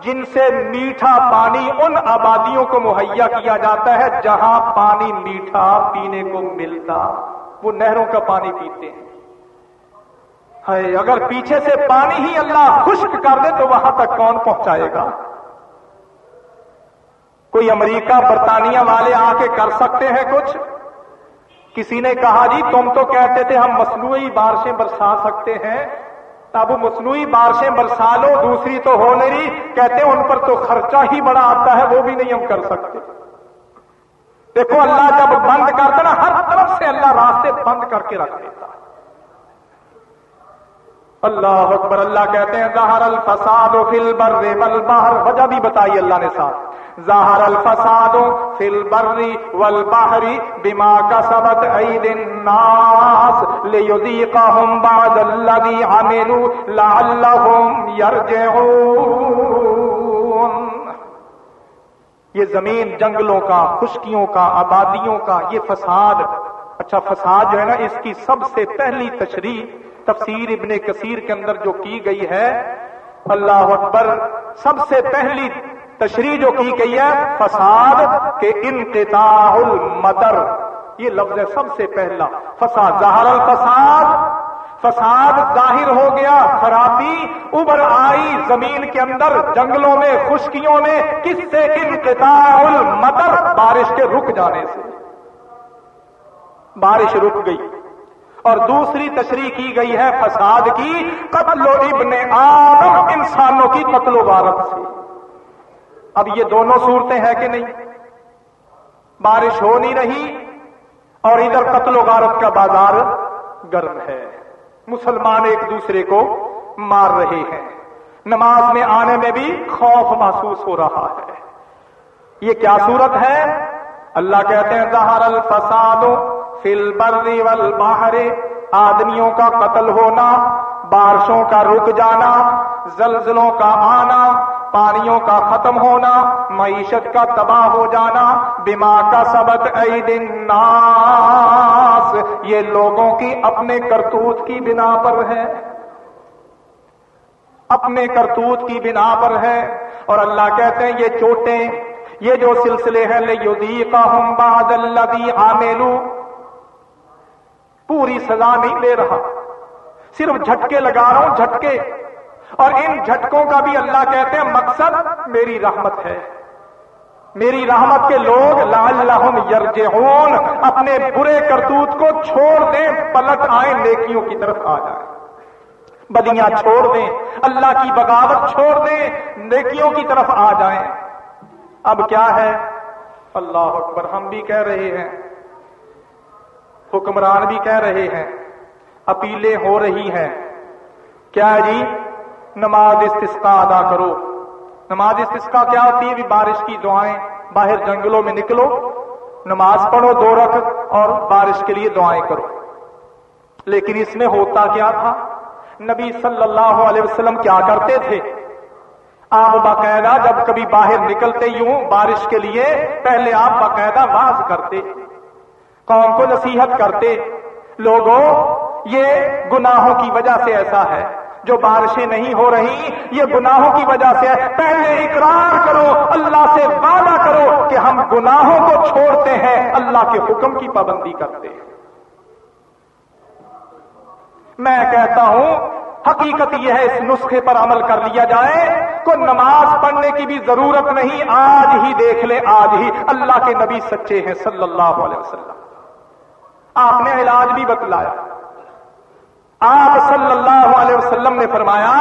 جن سے میٹھا پانی ان آبادیوں کو مہیا کیا جاتا ہے جہاں پانی میٹھا پینے کو ملتا۔ وہ نہروں کا پانی پیتے ہیں۔ اگر پیچھے سے پانی ہی اللہ خشک کر دے تو وہاں تک کون پہنچائے گا؟ کوئی امریکہ، برطانیہ والے آ کے کر سکتے ہیں کچھ؟ کسی نے کہا جی تم تو کہتے تھے ہم مصنوعی بارشیں برسا سکتے ہیں۔ اب مصنوعی بارشیں برسا لو، دوسری تو ہو نہیں کہتے ہیں، ان پر تو خرچہ ہی بڑا آتا ہے، وہ بھی نہیں ہم کر سکتے۔ دیکھو، اللہ جب بند کرتا نا، ہر طرف سے اللہ راستے بند کر کے رکھ دیتا۔ اللہ اکبر، اللہ کہتے ہیں، ظاہر الفساد فی البر والبحر۔ وجہ بھی بتائی اللہ نے ساتھ۔ ظاہر الفساد فی البر والبحر بما کسبت عید الناس لیذیقہم بعد الذی عملوا لعلہم یرجعون۔ یہ زمین جنگلوں کا، خشکیوں کا، آبادیوں کا، یہ فساد اچھا فساد جو ہے نا، اس کی سب سے پہلی تشریح تفسیر ابن کثیر کے اندر جو کی گئی ہے، اللہ اکبر، سب سے پہلی تشریح جو کی گئی ہے، فساد کے انقطاع المطر۔ یہ لفظ ہے سب سے پہلا۔ فساد، ظاہر الفساد۔ فساد ظاہر ہو گیا، خرابی ابر آئی زمین کے اندر، جنگلوں میں، خشکیوں میں، کس سے؟ انقطاع المطر، بارش کے رک جانے سے۔ بارش رک گئی۔ اور دوسری تشریح کی گئی ہے فساد کی، قتل و ابن آدم انسانوں کی قتل و غارت سے۔ اب یہ دونوں صورتیں ہیں کہ نہیں؟ بارش ہو نہیں رہی اور ادھر قتل و غارت کا بازار گرم ہے۔ مسلمان ایک دوسرے کو مار رہے ہیں۔ نماز میں آنے میں بھی خوف محسوس ہو رہا ہے۔ یہ کیا صورت ہے؟ اللہ کہتے ہیں زہر الفساد فل بری والبحر، آدمیوں کا قتل ہونا، بارشوں کا رک جانا، زلزلوں کا آنا، پانیوں کا ختم ہونا، معیشت کا تباہ ہو جانا بیما کا سبق عید الناس۔ یہ لوگوں کی اپنے کرتوت کی بنا پر ہے۔ اپنے کرتوت کی بنا پر ہے۔ اور اللہ کہتے ہیں، یہ چوٹیں، یہ جو سلسلے ہیں لے کا ہم باد اللہ پوری سزا نہیں لے رہا۔ صرف جھٹکے لگا رہا ہوں، جھٹکے۔ اور ان جھٹکوں کا بھی اللہ کہتے ہیں، مقصد میری رحمت ہے۔ میری رحمت کے لوگ لال لہم یرجعون، اپنے برے کرتوت کو چھوڑ دیں، پلٹ آئیں، نیکیوں کی طرف آ جائیں۔ بدیاں چھوڑ دیں، اللہ کی بغاوت چھوڑ دیں، نیکیوں کی طرف آ جائیں۔ اب کیا ہے؟ اللہ اکبر، ہم بھی کہہ رہے ہیں۔ حکمران بھی کہہ رہے ہیں، اپیلیں ہو رہی ہیں۔ کیا جی؟ نماز استسقا ادا کرو۔ نماز استسقا کیا ہوتی ہے؟ بارش کی دعائیں باہر جنگلوں میں نکلو، نماز پڑھو دو رکھ اور بارش کے لیے دعائیں کرو۔ لیکن اس میں ہوتا کیا تھا؟ نبی صلی اللہ علیہ وسلم کیا کرتے تھے؟ آپ باقاعدہ جب کبھی باہر نکلتے یوں، بارش کے لیے پہلے آپ باقاعدہ باز کرتے۔ قوم کو نصیحت کرتے۔ لوگوں، یہ گناہوں کی وجہ سے ایسا ہے۔ جو بارشیں نہیں ہو رہی، یہ گناہوں کی وجہ سے ہے۔ پہلے اقرار کرو، اللہ سے وعدہ کرو کہ ہم گناہوں کو چھوڑتے ہیں، اللہ کے حکم کی پابندی کرتے۔ ہیں میں کہتا ہوں، حقیقت یہ ہے، اس نسخے پر عمل کر لیا جائے۔ کو نماز پڑھنے کی بھی ضرورت نہیں، آج ہی دیکھ لے، آج ہی اللہ کے نبی سچے ہیں صلی اللہ علیہ وسلم۔ آپ نے علاج بھی بتلایا۔ آپ صلی اللہ علیہ وسلم نے فرمایا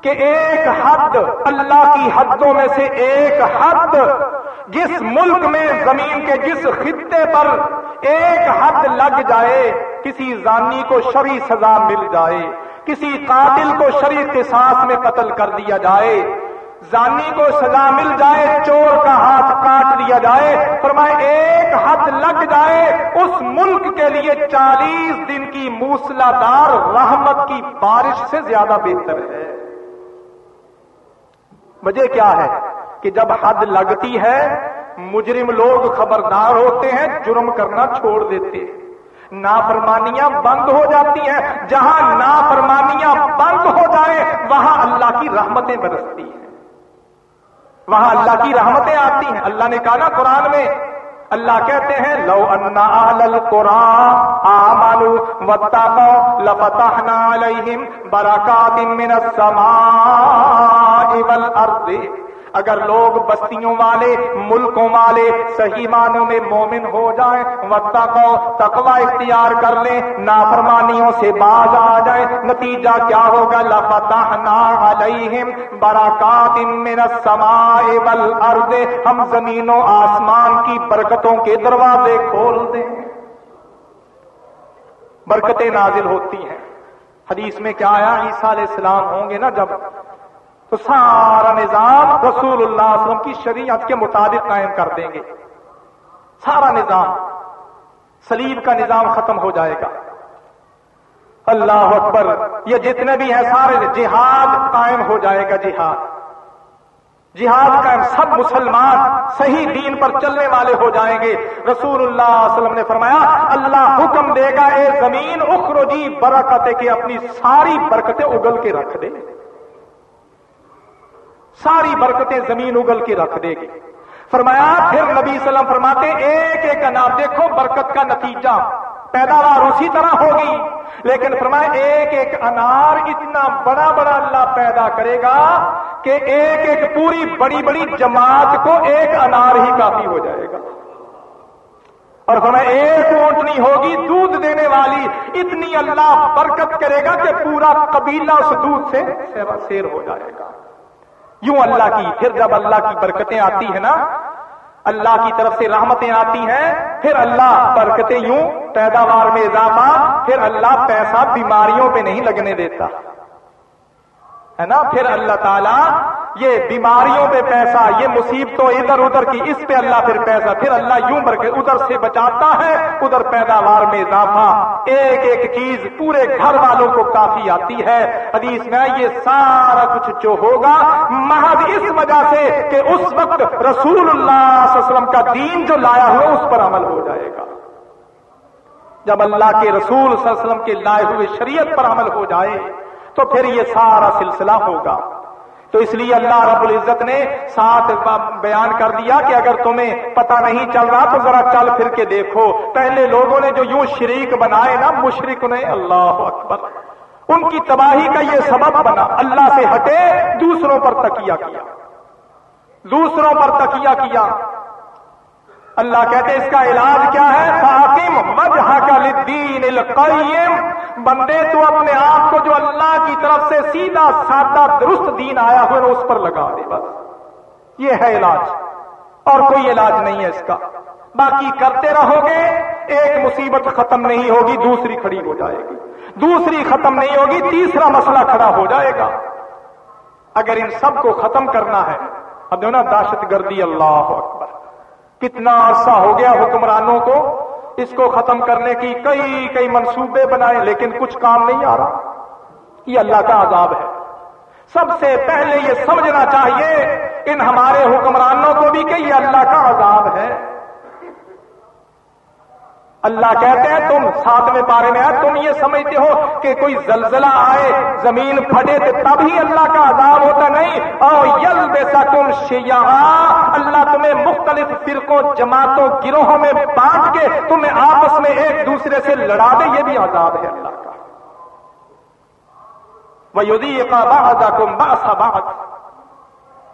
کہ ایک حد اللہ کی حدوں میں سے ایک حد جس ملک میں زمین کے جس خطے پر ایک حد لگ جائے، کسی زانی کو شری سزا مل جائے، کسی قاتل کو شری قصاص میں قتل کر دیا جائے زانی کو سزا مل جائے، چور کا ہاتھ کاٹ لیا جائے، فرمائے ایک حد لگ جائے، اس ملک کے لیے چالیس دن کی موسلا دار رحمت کی بارش سے زیادہ بہتر ہے۔ وجہ کیا ہے؟ کہ جب حد لگتی ہے، مجرم لوگ خبردار ہوتے ہیں، جرم کرنا چھوڑ دیتے ہیں۔ نافرمانیاں بند ہو جاتی ہیں، جہاں نافرمانیاں بند ہو جائے وہاں اللہ کی رحمتیں برستی ہیں۔ وہاں اللہ کی رحمتیں آتی ہیں۔ اللہ نے کہا نا قرآن میں، اللہ کہتے ہیں، لو انا آل قرآن آمانو واتقو لفتحنا علیہم برکات من السماء والارض۔ اگر لوگ بستیوں والے، ملکوں والے صحیح معنوں میں مومن ہو جائیں وقتا کو تقوا اختیار کر لیں، نافرمانیوں سے باز آ جائیں، نتیجہ کیا ہوگا؟ لفتحنا علیہم برکات من السماء والارض ہم زمین و آسمان کی برکتوں کے دروازے کھول دیں۔ برکتیں نازل ہوتی ہیں۔ حدیث میں کیا آیا؟ عیسیٰ علیہ السلام ہوں گے نا جب تو سارا نظام رسول اللہ علیہ وسلم کی شریعت کے مطابق قائم کر دیں گے۔ سارا نظام سلیب کا نظام ختم ہو جائے گا۔ اللہ اکبر، یہ جتنے بھی ہیں سارے جہاد قائم ہو جائے گا، جہاد۔ جہاد قائم، سب مسلمان صحیح دین پر چلنے والے ہو جائیں گے۔ رسول اللہ علیہ وسلم نے فرمایا، اللہ حکم دے گا، اے زمین اخروجی برکت کے اپنی ساری برکتیں اگل کے رکھ دے۔ ساری برکتیں زمین اگل کے رکھ دے گی۔ فرمایا، پھر نبی وسلم فرماتے، ایک ایک انار دیکھو، برکت کا نتیجہ۔ پیداوار اسی طرح ہوگی۔ لیکن فرمایا، ایک ایک انار اتنا بڑا بڑا اللہ پیدا کرے گا کہ ایک ایک پوری بڑی بڑی جماعت کو ایک انار ہی کافی ہو جائے گا۔ اور فرمایا، ایک اونٹنی ہوگی، دودھ دینے والی اتنی اللہ برکت کرے گا کہ پورا قبیلہ اس دودھ سے سیر ہو جائے گا۔ یوں اللہ کی، پھر جب اللہ کی برکتیں آتی ہیں نا، اللہ کی طرف سے رحمتیں آتی ہیں، پھر اللہ برکتیں یوں پیداوار میں اضافہ، پھر اللہ پیسہ بیماریوں پہ نہیں لگنے دیتا۔ ہے نا؟ پھر اللہ تعالیٰ یہ بیماریوں پہ پیسہ، یہ مصیبتوں ادھر ادھر کی، اس پہ اللہ پھر پیسہ، پھر اللہ یوں بھر کے ادھر سے بچاتا ہے، ادھر پیداوار میں اضافہ۔ ایک ایک چیز پورے گھر والوں کو کافی آتی ہے۔ حدیث میں یہ سارا کچھ جو ہوگا، محض اس وجہ سے کہ اس وقت رسول اللہ صلی اللہ علیہ وسلم کا دین جو لایا ہوا، اس پر عمل ہو جائے گا۔ جب اللہ کے رسول صلی اللہ علیہ وسلم کے لائے ہوئے شریعت پر عمل ہو جائے، تو پھر یہ سارا سلسلہ ہوگا۔ تو اس لیے اللہ رب العزت نے ساتھ بیان کر دیا کہ اگر تمہیں پتہ نہیں چل رہا تو ذرا چل پھر کے دیکھو۔ پہلے لوگوں نے جو یوں شریک بنائے نا مشرق نے، اللہ اکبر۔ ان کی تباہی کا یہ سبب بنا۔ اللہ سے ہٹے، دوسروں پر تکیہ کیا۔ دوسروں پر تکیہ کیا۔ اللہ کہتے اس کا علاج کیا ہے؟ فاطم وجہ کا لدین القیم۔ بندے تو اپنے آپ کو جو اللہ کی طرف سے سیدھا سادہ درست دین آیا ہوئے اس پر لگا دے بس۔ یہ ہے علاج۔ اور کوئی علاج نہیں ہے اس کا۔ باقی کرتے رہو گے ایک مصیبت ختم نہیں ہوگی، دوسری کھڑی ہو جائے گی۔ دوسری ختم نہیں ہوگی، تیسرا مسئلہ کھڑا ہو جائے گا۔ اگر ان سب کو ختم کرنا ہے اب جو نا دہشت گردی، اللہ اکبر۔ کتنا عرصہ ہو گیا حکمرانوں کو، اس کو ختم کرنے کی کئی کئی منصوبے بنائے، لیکن کچھ کام نہیں آ رہا۔ یہ اللہ کا عذاب ہے۔ سب سے پہلے یہ سمجھنا چاہیے، ان ہمارے حکمرانوں کو بھی کہ یہ اللہ کا عذاب ہے۔ اللہ کہتے ہیں، تم ساتویں پارے میں آئے، تم یہ سمجھتے ہو کہ کوئی زلزلہ آئے، زمین پھٹے تو تبھی اللہ کا عذاب ہوتا نہیں۔ اور یل بیسا تم شیا اللہ تمہیں مختلف فرقوں، جماعتوں، گروہوں میں بانٹ کے تمہیں آپس میں ایک دوسرے سے لڑا دے، یہ بھی عذاب ہے اللہ کا۔ وہ یودی کا باہدا کم باسا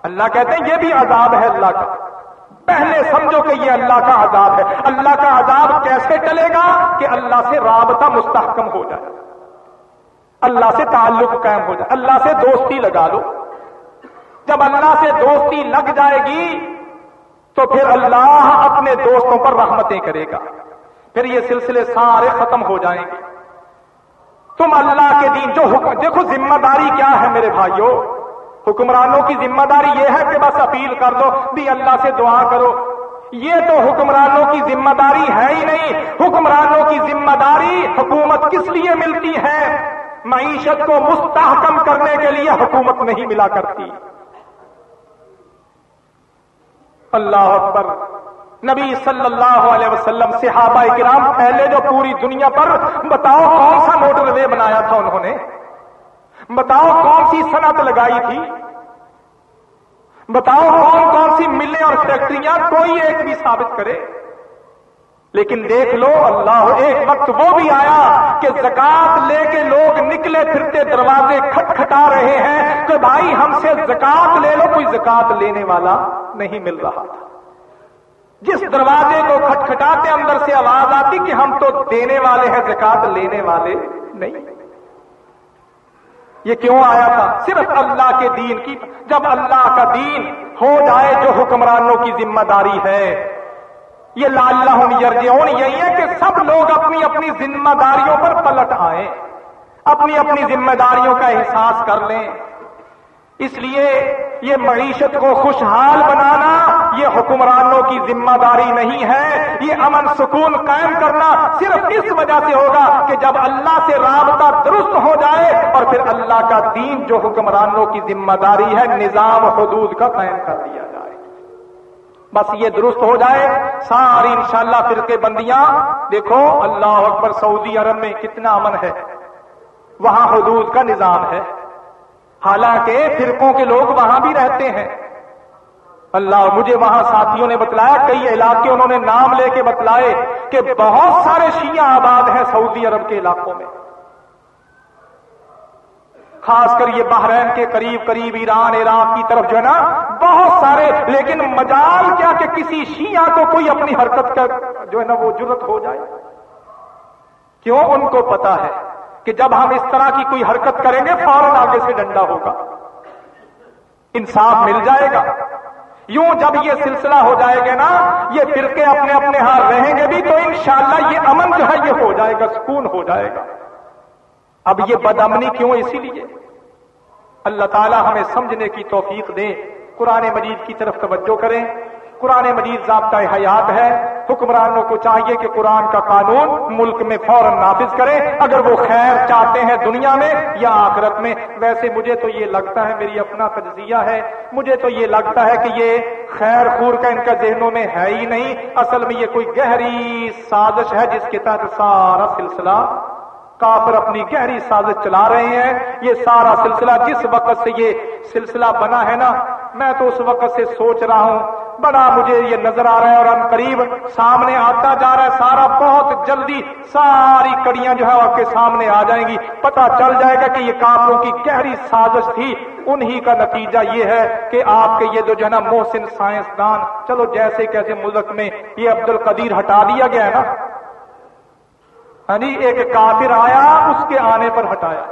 اللہ کہتے ہیں، یہ بھی عذاب ہے اللہ کا۔ پہلے سمجھو کہ یہ اللہ کا عذاب ہے۔ اللہ کا عذاب کیسے ٹلے گا کہ اللہ سے رابطہ مستحکم ہو جائے۔ اللہ سے تعلق قائم ہو جائے۔ اللہ سے دوستی لگا لو۔ جب اللہ سے دوستی لگ جائے گی تو پھر اللہ اپنے دوستوں پر رحمتیں کرے گا۔ پھر یہ سلسلے سارے ختم ہو جائیں گے۔ تم اللہ کے دین جو حکم دیکھو ذمہ داری کیا ہے میرے بھائیوں۔ حکمرانوں کی ذمہ داری یہ ہے کہ بس اپیل کر دو، بھی اللہ سے دعا کرو۔ یہ تو حکمرانوں کی ذمہ داری ہے ہی نہیں۔ حکمرانوں کی ذمہ داری حکومت کس لیے ملتی ہے؟ معیشت کو مستحکم کرنے کے لیے حکومت نہیں ملا کرتی۔ اللہ اکبر۔ نبی صلی اللہ علیہ وسلم، صحابہ کرام، پہلے جو پوری دنیا پر، بتاؤ کون سا موٹر وے بنایا تھا انہوں نے؟ بتاؤ کون سی صنعت لگائی تھی؟ بتاؤ کون کون سی ملیں اور فیکٹریاں کوئی ایک بھی ثابت کرے؟ لیکن دیکھ لو، اللہ ایک وقت وہ بھی آیا کہ زکات لے کے لوگ نکلے پھرتے دروازے کھٹکھٹا رہے ہیں کہ بھائی ہم سے زکات لے لو، کوئی زکات لینے والا نہیں مل رہا تھا۔ جس دروازے کو کھٹکھٹاتے اندر سے آواز آتی کہ ہم تو دینے والے ہیں، زکات لینے والے نہیں۔ یہ کیوں آیا تھا؟ صرف اللہ کے دین کی جب اللہ کا دین ہو جائے جو حکمرانوں کی ذمہ داری ہے۔ یہ لال یرجعون، یہی ہے کہ سب لوگ اپنی اپنی ذمہ داریوں پر پلٹ آئیں۔ اپنی اپنی ذمہ داریوں کا احساس کر لیں۔ اس لیے یہ معیشت کو خوشحال بنانا یہ حکمرانوں کی ذمہ داری نہیں ہے، یہ امن سکون قائم کرنا صرف اس وجہ سے ہوگا کہ جب اللہ سے رابطہ درست ہو جائے اور پھر اللہ کا دین جو حکمرانوں کی ذمہ داری ہے، نظام حدود کا قائم کر دیا جائے۔ بس یہ درست ہو جائے، ساری انشاءاللہ فرقے بندیاں، دیکھو اللہ اکبر سعودی عرب میں کتنا امن ہے۔ وہاں حدود کا نظام ہے۔ حالانکہ فرقوں کے لوگ وہاں بھی رہتے ہیں۔ اللہ مجھے وہاں ساتھیوں نے بتلایا، کئی علاقے انہوں نے نام لے کے بتلائے کہ بہت سارے شیعہ آباد ہیں سعودی عرب کے علاقوں میں۔ خاص کر یہ بحرین کے قریب قریب ایران، عراق کی طرف جو ہے نا، بہت سارے، لیکن مجال کیا کہ کسی شیعہ کو کوئی اپنی حرکت کا جو ہے نا وہ ضرورت ہو جائے؟ کیوں؟ ان کو پتا ہے کہ جب ہم اس طرح کی کوئی حرکت کریں گے، فوراً آگے سے ڈنڈا ہوگا۔ انصاف مل جائے گا۔ یوں جب یہ سلسلہ ہو جائے گا نا، یہ فرقے اپنے اپنے ہاتھ رہیں گے بھی، تو انشاءاللہ یہ امن جو ہے، یہ ہو جائے گا، سکون ہو جائے گا۔ اب یہ بدامنی کیوں اسی لیے؟ اللہ تعالی ہمیں سمجھنے کی توفیق دے قرآن مجید کی طرف توجہ کریں۔ قرآن مجید ضابطۂ حیات ہے، حکمرانوں کو چاہیے کہ قرآن کا قانون ملک میں فوراً نافذ کریں اگر وہ خیر چاہتے ہیں دنیا میں یا آخرت میں، ویسے مجھے تو یہ لگتا ہے میری اپنا تجزیہ ہے۔ مجھے تو یہ لگتا ہے کہ یہ خیر خور کا ان کا ذہنوں میں ہے ہی نہیں۔ اصل میں یہ کوئی گہری سازش ہے جس کے تحت سارا سلسلہ کافر اپنی گہری سازش چلا رہے ہیں۔ یہ سارا سلسلہ جس وقت سے یہ سلسلہ بنا ہے نا، میں تو اس وقت سے سوچ رہا ہوں۔ بڑا مجھے یہ نظر آ رہا ہے اور ان قریب سامنے آتا جا رہا ہے۔ سارا بہت جلدی ساری کڑیاں جو ہے آپ کے سامنے آ جائیں گی۔ پتا چل جائے گا کہ یہ کافروں کی گہری سازش تھی۔ انہی کا نتیجہ یہ ہے کہ آپ کے یہ جو ہے نا محسن سائنسدان، چلو جیسے کیسے ملک میں یہ عبد القدیر ہٹا دیا گیا ہے نا۔ یعنی ایک کافر آیا، اس کے آنے پر ہٹایا۔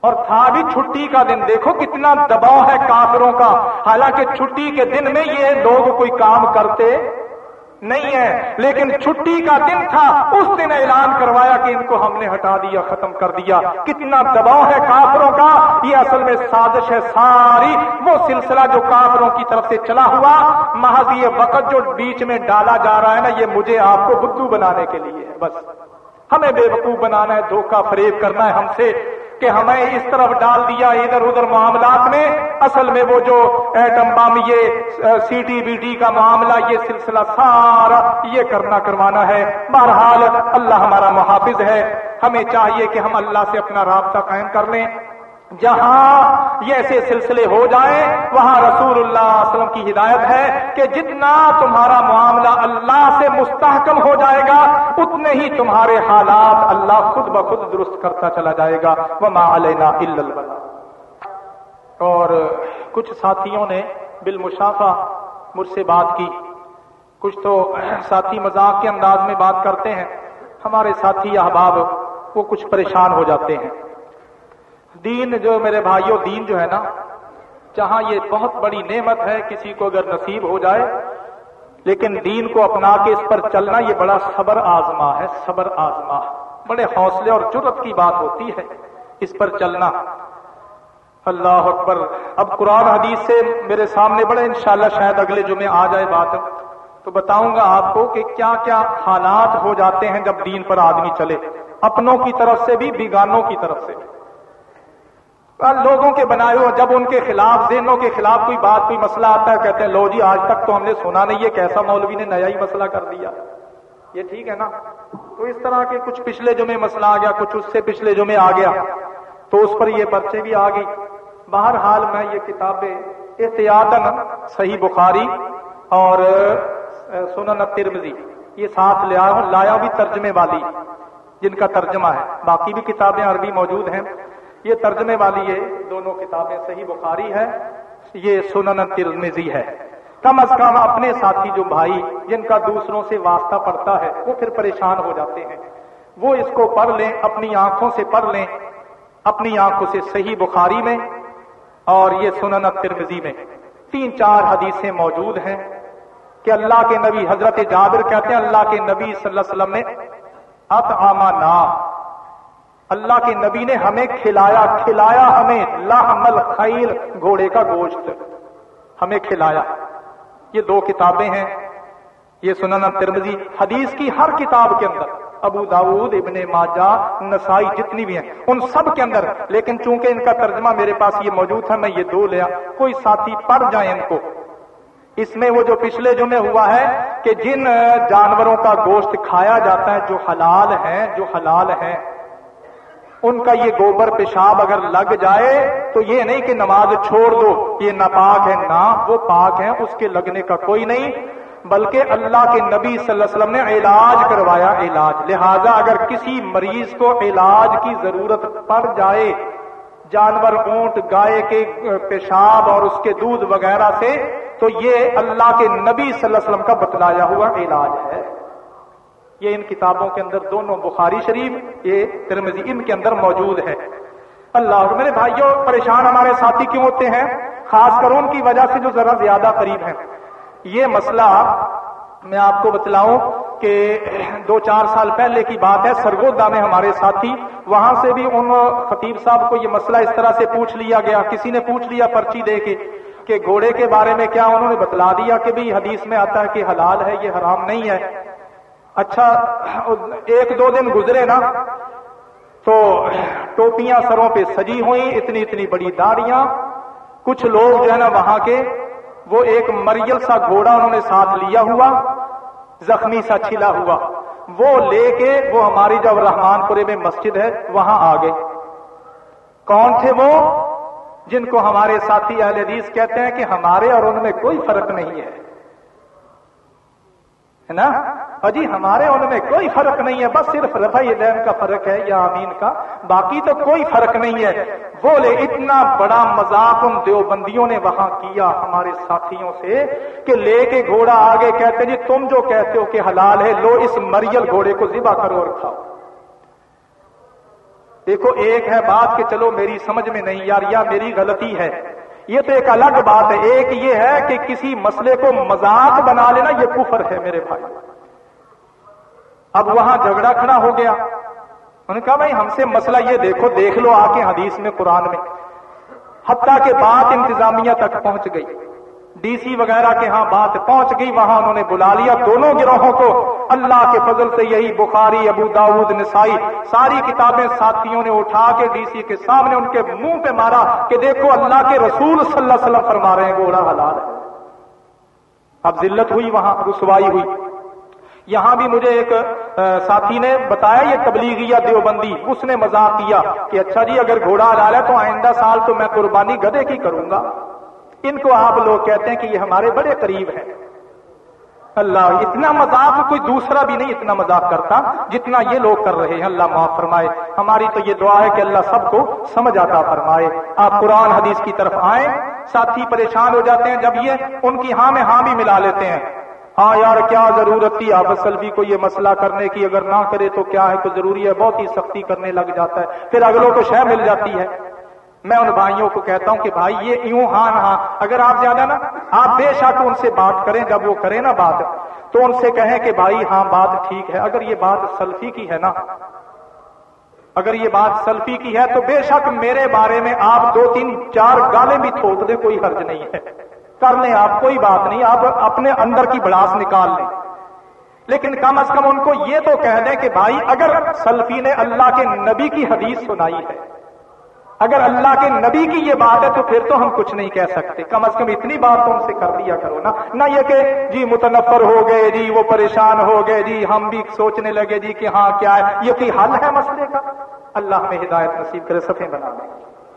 اور تھا بھی چھٹی کا دن۔ دیکھو کتنا دباؤ ہے کافروں کا۔ حالانکہ چھٹی کے دن میں یہ لوگ کوئی کام کرتے نہیں ہے۔ لیکن چھٹی کا دن تھا، اس دن اعلان کروایا کہ ان کو ہم نے ہٹا دیا، ختم کر دیا۔ کتنا دباؤ ہے کافروں کا۔ یہ اصل میں سازش ہے ساری۔ وہ سلسلہ جو کافروں کی طرف سے چلا ہوا، محض یہ وقت جو بیچ میں ڈالا جا رہا ہے نا، یہ مجھے آپ کو بدھو بنانے کے لیے ہے۔ بس، ہمیں بے وقوف بنانا ہے، دھوکہ فریب کرنا ہے ہم سے۔ کہ ہمیں اس طرف ڈال دیا ادھر ادھر معاملات میں۔ اصل میں وہ جو ایٹم بم، یہ سی ٹی بی ٹی کا معاملہ، یہ سلسلہ سارا یہ کرنا کروانا ہے۔ بہرحال اللہ ہمارا محافظ ہے۔ ہمیں چاہیے کہ ہم اللہ سے اپنا رابطہ قائم کر لیں۔ جہاں یہ ایسے سلسلے ہو جائیں، وہاں رسول اللہ علیہ وسلم کی ہدایت ہے کہ جتنا تمہارا معاملہ اللہ سے مستحکم ہو جائے گا، اتنے ہی تمہارے حالات اللہ خود بخود درست کرتا چلا جائے گا۔ وہ علینا اور کچھ ساتھیوں نے بالمشافہ مجھ سے بات کی۔ کچھ تو ساتھی مذاق کے انداز میں بات کرتے ہیں۔ ہمارے ساتھی احباب وہ کچھ پریشان ہو جاتے ہیں۔ دین جو میرے بھائیوں دین جو ہے نا، جہاں یہ بہت بڑی نعمت ہے، کسی کو اگر نصیب ہو جائے، لیکن دین کو اپنا کے اس پر چلنا، یہ بڑا صبر آزما ہے، صبر آزما۔ بڑے حوصلے اور جرت کی بات ہوتی ہے اس پر چلنا۔ اللہ اکبر۔ اب قرآن حدیث سے میرے سامنے بڑے، انشاءاللہ شاید اگلے جمعے آ جائے بات۔ تو بتاؤں گا آپ کو کہ کیا کیا حالات ہو جاتے ہیں جب دین پر آدمی چلے۔ اپنوں کی طرف سے بھی، بیگانوں کی طرف سے۔ بھی لوگوں کے بنائے ہوئے جب ان کے خلاف ذہنوں کے خلاف کوئی بات کوئی مسئلہ آتا ہے، کہتے ہیں، لو جی آج تک تو ہم نے سنا نہیں ہے کیسا مولوی نے نیا ہی مسئلہ کر دیا۔ یہ ٹھیک ہے نا؟ تو اس طرح کے کچھ پچھلے جمعے مسئلہ آ گیا، کچھ اس سے پچھلے جمعے آ گیا۔ تو اس پر یہ پرچے بھی آ گئی بہرحال میں یہ کتابیں احتیاط صحیح بخاری اور سنن ترمزی یہ ساتھ لیا ہوں لایا بھی ترجمے والی، جن کا ترجمہ ہے۔ باقی بھی کتابیں عربی موجود ہیں۔ یہ ترجمے والی یہ دونوں کتابیں صحیح بخاری ہے یہ سنن ترمزی ہے۔ کم از کم اپنے ساتھی جو بھائی، جن کا دوسروں سے واسطہ پڑتا ہے، وہ پھر پریشان ہو جاتے ہیں۔ وہ اس کو پڑھ لیں، اپنی آنکھوں سے پڑھ لیں، اپنی آنکھوں سے صحیح بخاری میں اور یہ سنن ترمزی میں۔ تین چار حدیثیں موجود ہیں کہ اللہ کے نبی حضرت جابر کہتے ہیں، اللہ کے نبی صلی اللہ علیہ وسلم نے ات آما نا اللہ کے نبی نے ہمیں کھلایا کھلایا ہمیں۔ لاحمل خیل گھوڑے کا گوشت۔ ہمیں کھلایا۔ یہ دو کتابیں ہیں۔ یہ سنن ترمزی حدیث کی ہر کتاب کے اندر۔ ابو داود ابن ماجہ، نسائی جتنی بھی ہیں، ان سب کے اندر۔ لیکن چونکہ ان کا ترجمہ میرے پاس یہ موجود تھا، میں یہ دو لیا۔ کوئی ساتھی پڑھ جائیں ان کو۔ اس میں وہ جو پچھلے جو میں ہوا ہے کہ جن جانوروں کا گوشت کھایا جاتا ہے، جو حلال ہیں، جو حلال ہیں ان کا یہ گوبر پیشاب اگر لگ جائے تو یہ نہیں کہ نماز چھوڑ دو، یہ ناپاک ہے، نہ، وہ پاک ہے اس کے لگنے کا کوئی نہیں۔ بلکہ اللہ کے نبی صلی اللہ علیہ وسلم نے علاج کروایا، علاج۔ لہذا اگر کسی مریض کو علاج کی ضرورت پڑ جائے، جانور، اونٹ، گائے کے پیشاب اور اس کے دودھ وغیرہ سے، تو یہ اللہ کے نبی صلی اللہ علیہ وسلم کا بتلایا ہوا علاج ہے۔ یہ ان کتابوں کے اندر دونوں بخاری شریف، یہ ترمزی ان کے اندر موجود ہے۔ اللہ میرے بھائیوں، پریشان ہمارے ساتھی کیوں ہوتے ہیں؟ خاص کر ان کی وجہ سے جو ذرا زیادہ قریب ہیں۔ یہ مسئلہ میں آپ کو بتلاؤں کہ دو چار سال پہلے کی بات ہے، سرگودا میں ہمارے ساتھی، وہاں سے بھی ان خطیب صاحب کو یہ مسئلہ اس طرح سے پوچھ لیا گیا، کسی نے پوچھ لیا پرچی دے کے کہ گھوڑے کے بارے میں کیا انہوں نے بتلا دیا کہ بھی حدیث میں آتا ہے کہ حلال ہے، یہ حرام نہیں ہے۔ اچھا ایک دو دن گزرے نا، تو ٹوپیاں سروں پہ سجی ہوئی اتنی اتنی بڑی داڑیاں۔ کچھ لوگ جو ہے نا وہاں کے، وہ ایک مریل سا گھوڑا انہوں نے ساتھ لیا ہوا، زخمی سا چھلا ہوا۔ وہ لے کے، وہ ہماری جب رحمان پورے میں مسجد ہے، وہاں آ گئے۔ کون تھے وہ؟ جن کو ہمارے ساتھی اہل حدیث کہتے ہیں کہ ہمارے اور ان میں کوئی فرق نہیں ہے۔ نا اجی ہمارے ان میں کوئی فرق نہیں ہے، بس صرف رفع دین کا فرق ہے یا امین کا۔ باقی تو کوئی فرق نہیں ہے۔ بولے، اتنا بڑا مذاق ان دیوبندیوں نے وہاں کیا ہمارے ساتھیوں سے کہ لے کے گھوڑا آگے کہتے جی تم جو کہتے ہو کہ حلال ہے، لو اس مریل گھوڑے کو ذبح کرو اور کھاؤ۔ دیکھو، ایک ہے بات کہ چلو، میری سمجھ میں نہیں یار، یا میری غلطی ہے۔ یہ تو ایک الگ بات ہے۔ ایک یہ ہے کہ کسی مسئلے کو مذاق بنا لینا یہ کفر ہے میرے بھائی۔ اب وہاں جھگڑا کھڑا ہو گیا۔ انہوں نے کہا بھائی ہم سے مسئلہ یہ دیکھو، دیکھ لو آ کے حدیث میں قرآن میں۔ حتیٰ کے بات انتظامیہ تک پہنچ گئی۔ ڈی سی وغیرہ کے ہاں بات پہنچ گئی، وہاں انہوں نے بلا لیا۔ دونوں گروہوں کو اللہ کے فضل سے یہی بخاری، ابو داود، نسائی ساری کتابیں ساتھیوں نے اٹھا کے ڈی سی کے سامنے ان کے منہ پہ مارا کہ دیکھو اللہ کے رسول صلی اللہ علیہ وسلم فرما رہے ہیں، گوڑا حلال ہے۔ اب ذلت ہوئی، وہاں رسوائی ہوئی۔ یہاں بھی مجھے ایک ساتھی نے بتایا، یہ تبلیغی دیوبندی، اس نے مذاق کیا کہ اچھا جی اگر گھوڑا حلال ہے تو آئندہ سال تو میں قربانی گدے کی کروں گا۔ ان کو آپ لوگ کہتے ہیں کہ یہ ہمارے بڑے قریب ہے اللہ، اتنا مذاق کوئی دوسرا بھی نہیں اتنا مذاق کرتا جتنا یہ لوگ کر رہے ہیں۔ اللہ معاف فرمائے۔ ہماری تو یہ دعا ہے کہ اللہ سب کو سمجھ آتا فرمائے۔ آپ قرآن حدیث کی طرف آئیں، ساتھی پریشان ہو جاتے ہیں جب یہ ان کی ہاں میں ہاں بھی ملا لیتے ہیں۔ ہاں یار، کیا ضرورت تھی آپ سلفی کو یہ مسئلہ کرنے کی؟ اگر نہ کرے تو کیا ہے؟ کوئی ضروری ہے، بہت ہی سختی کرنے لگ جاتا ہے۔ پھر اگلوں کو شہ مل جاتی ہے۔ میں ان بھائیوں کو کہتا ہوں کہ بھائی یہ یوں ہاں ہاں۔ اگر آپ زیادہ نا آپ بے شک ان سے بات کریں، جب وہ کریں نا بات، تو ان سے کہیں کہ بھائی ہاں بات ٹھیک ہے۔ اگر یہ بات سلفی کی ہے نا، اگر یہ بات سلفی کی ہے، تو بے شک میرے بارے میں آپ دو تین چار گالے بھی تھوک دیں کوئی حرج نہیں ہے۔ کر لیں آپ، کوئی بات نہیں۔ آپ اپنے اندر کی بڑاس نکال لیں۔ لیکن کم از کم ان کو یہ تو کہہ دیں کہ بھائی اگر سلفی نے اللہ کے نبی کی حدیث سنائی ہے اگر اللہ کے نبی کی یہ بات ہے تو پھر تو ہم کچھ نہیں کہہ سکتے۔ کم از کم اتنی بات تو ان سے کر دیا کرو نا۔ نہ یہ کہ جی متنفر ہو گئے جی وہ پریشان ہو گئے جی ہم بھی سوچنے لگے جی کہ ہاں کیا ہے، یہ کوئی حل ہے مسئلے کا؟ اللہ ہمیں ہدایت نصیب کرے صفے بنا لیں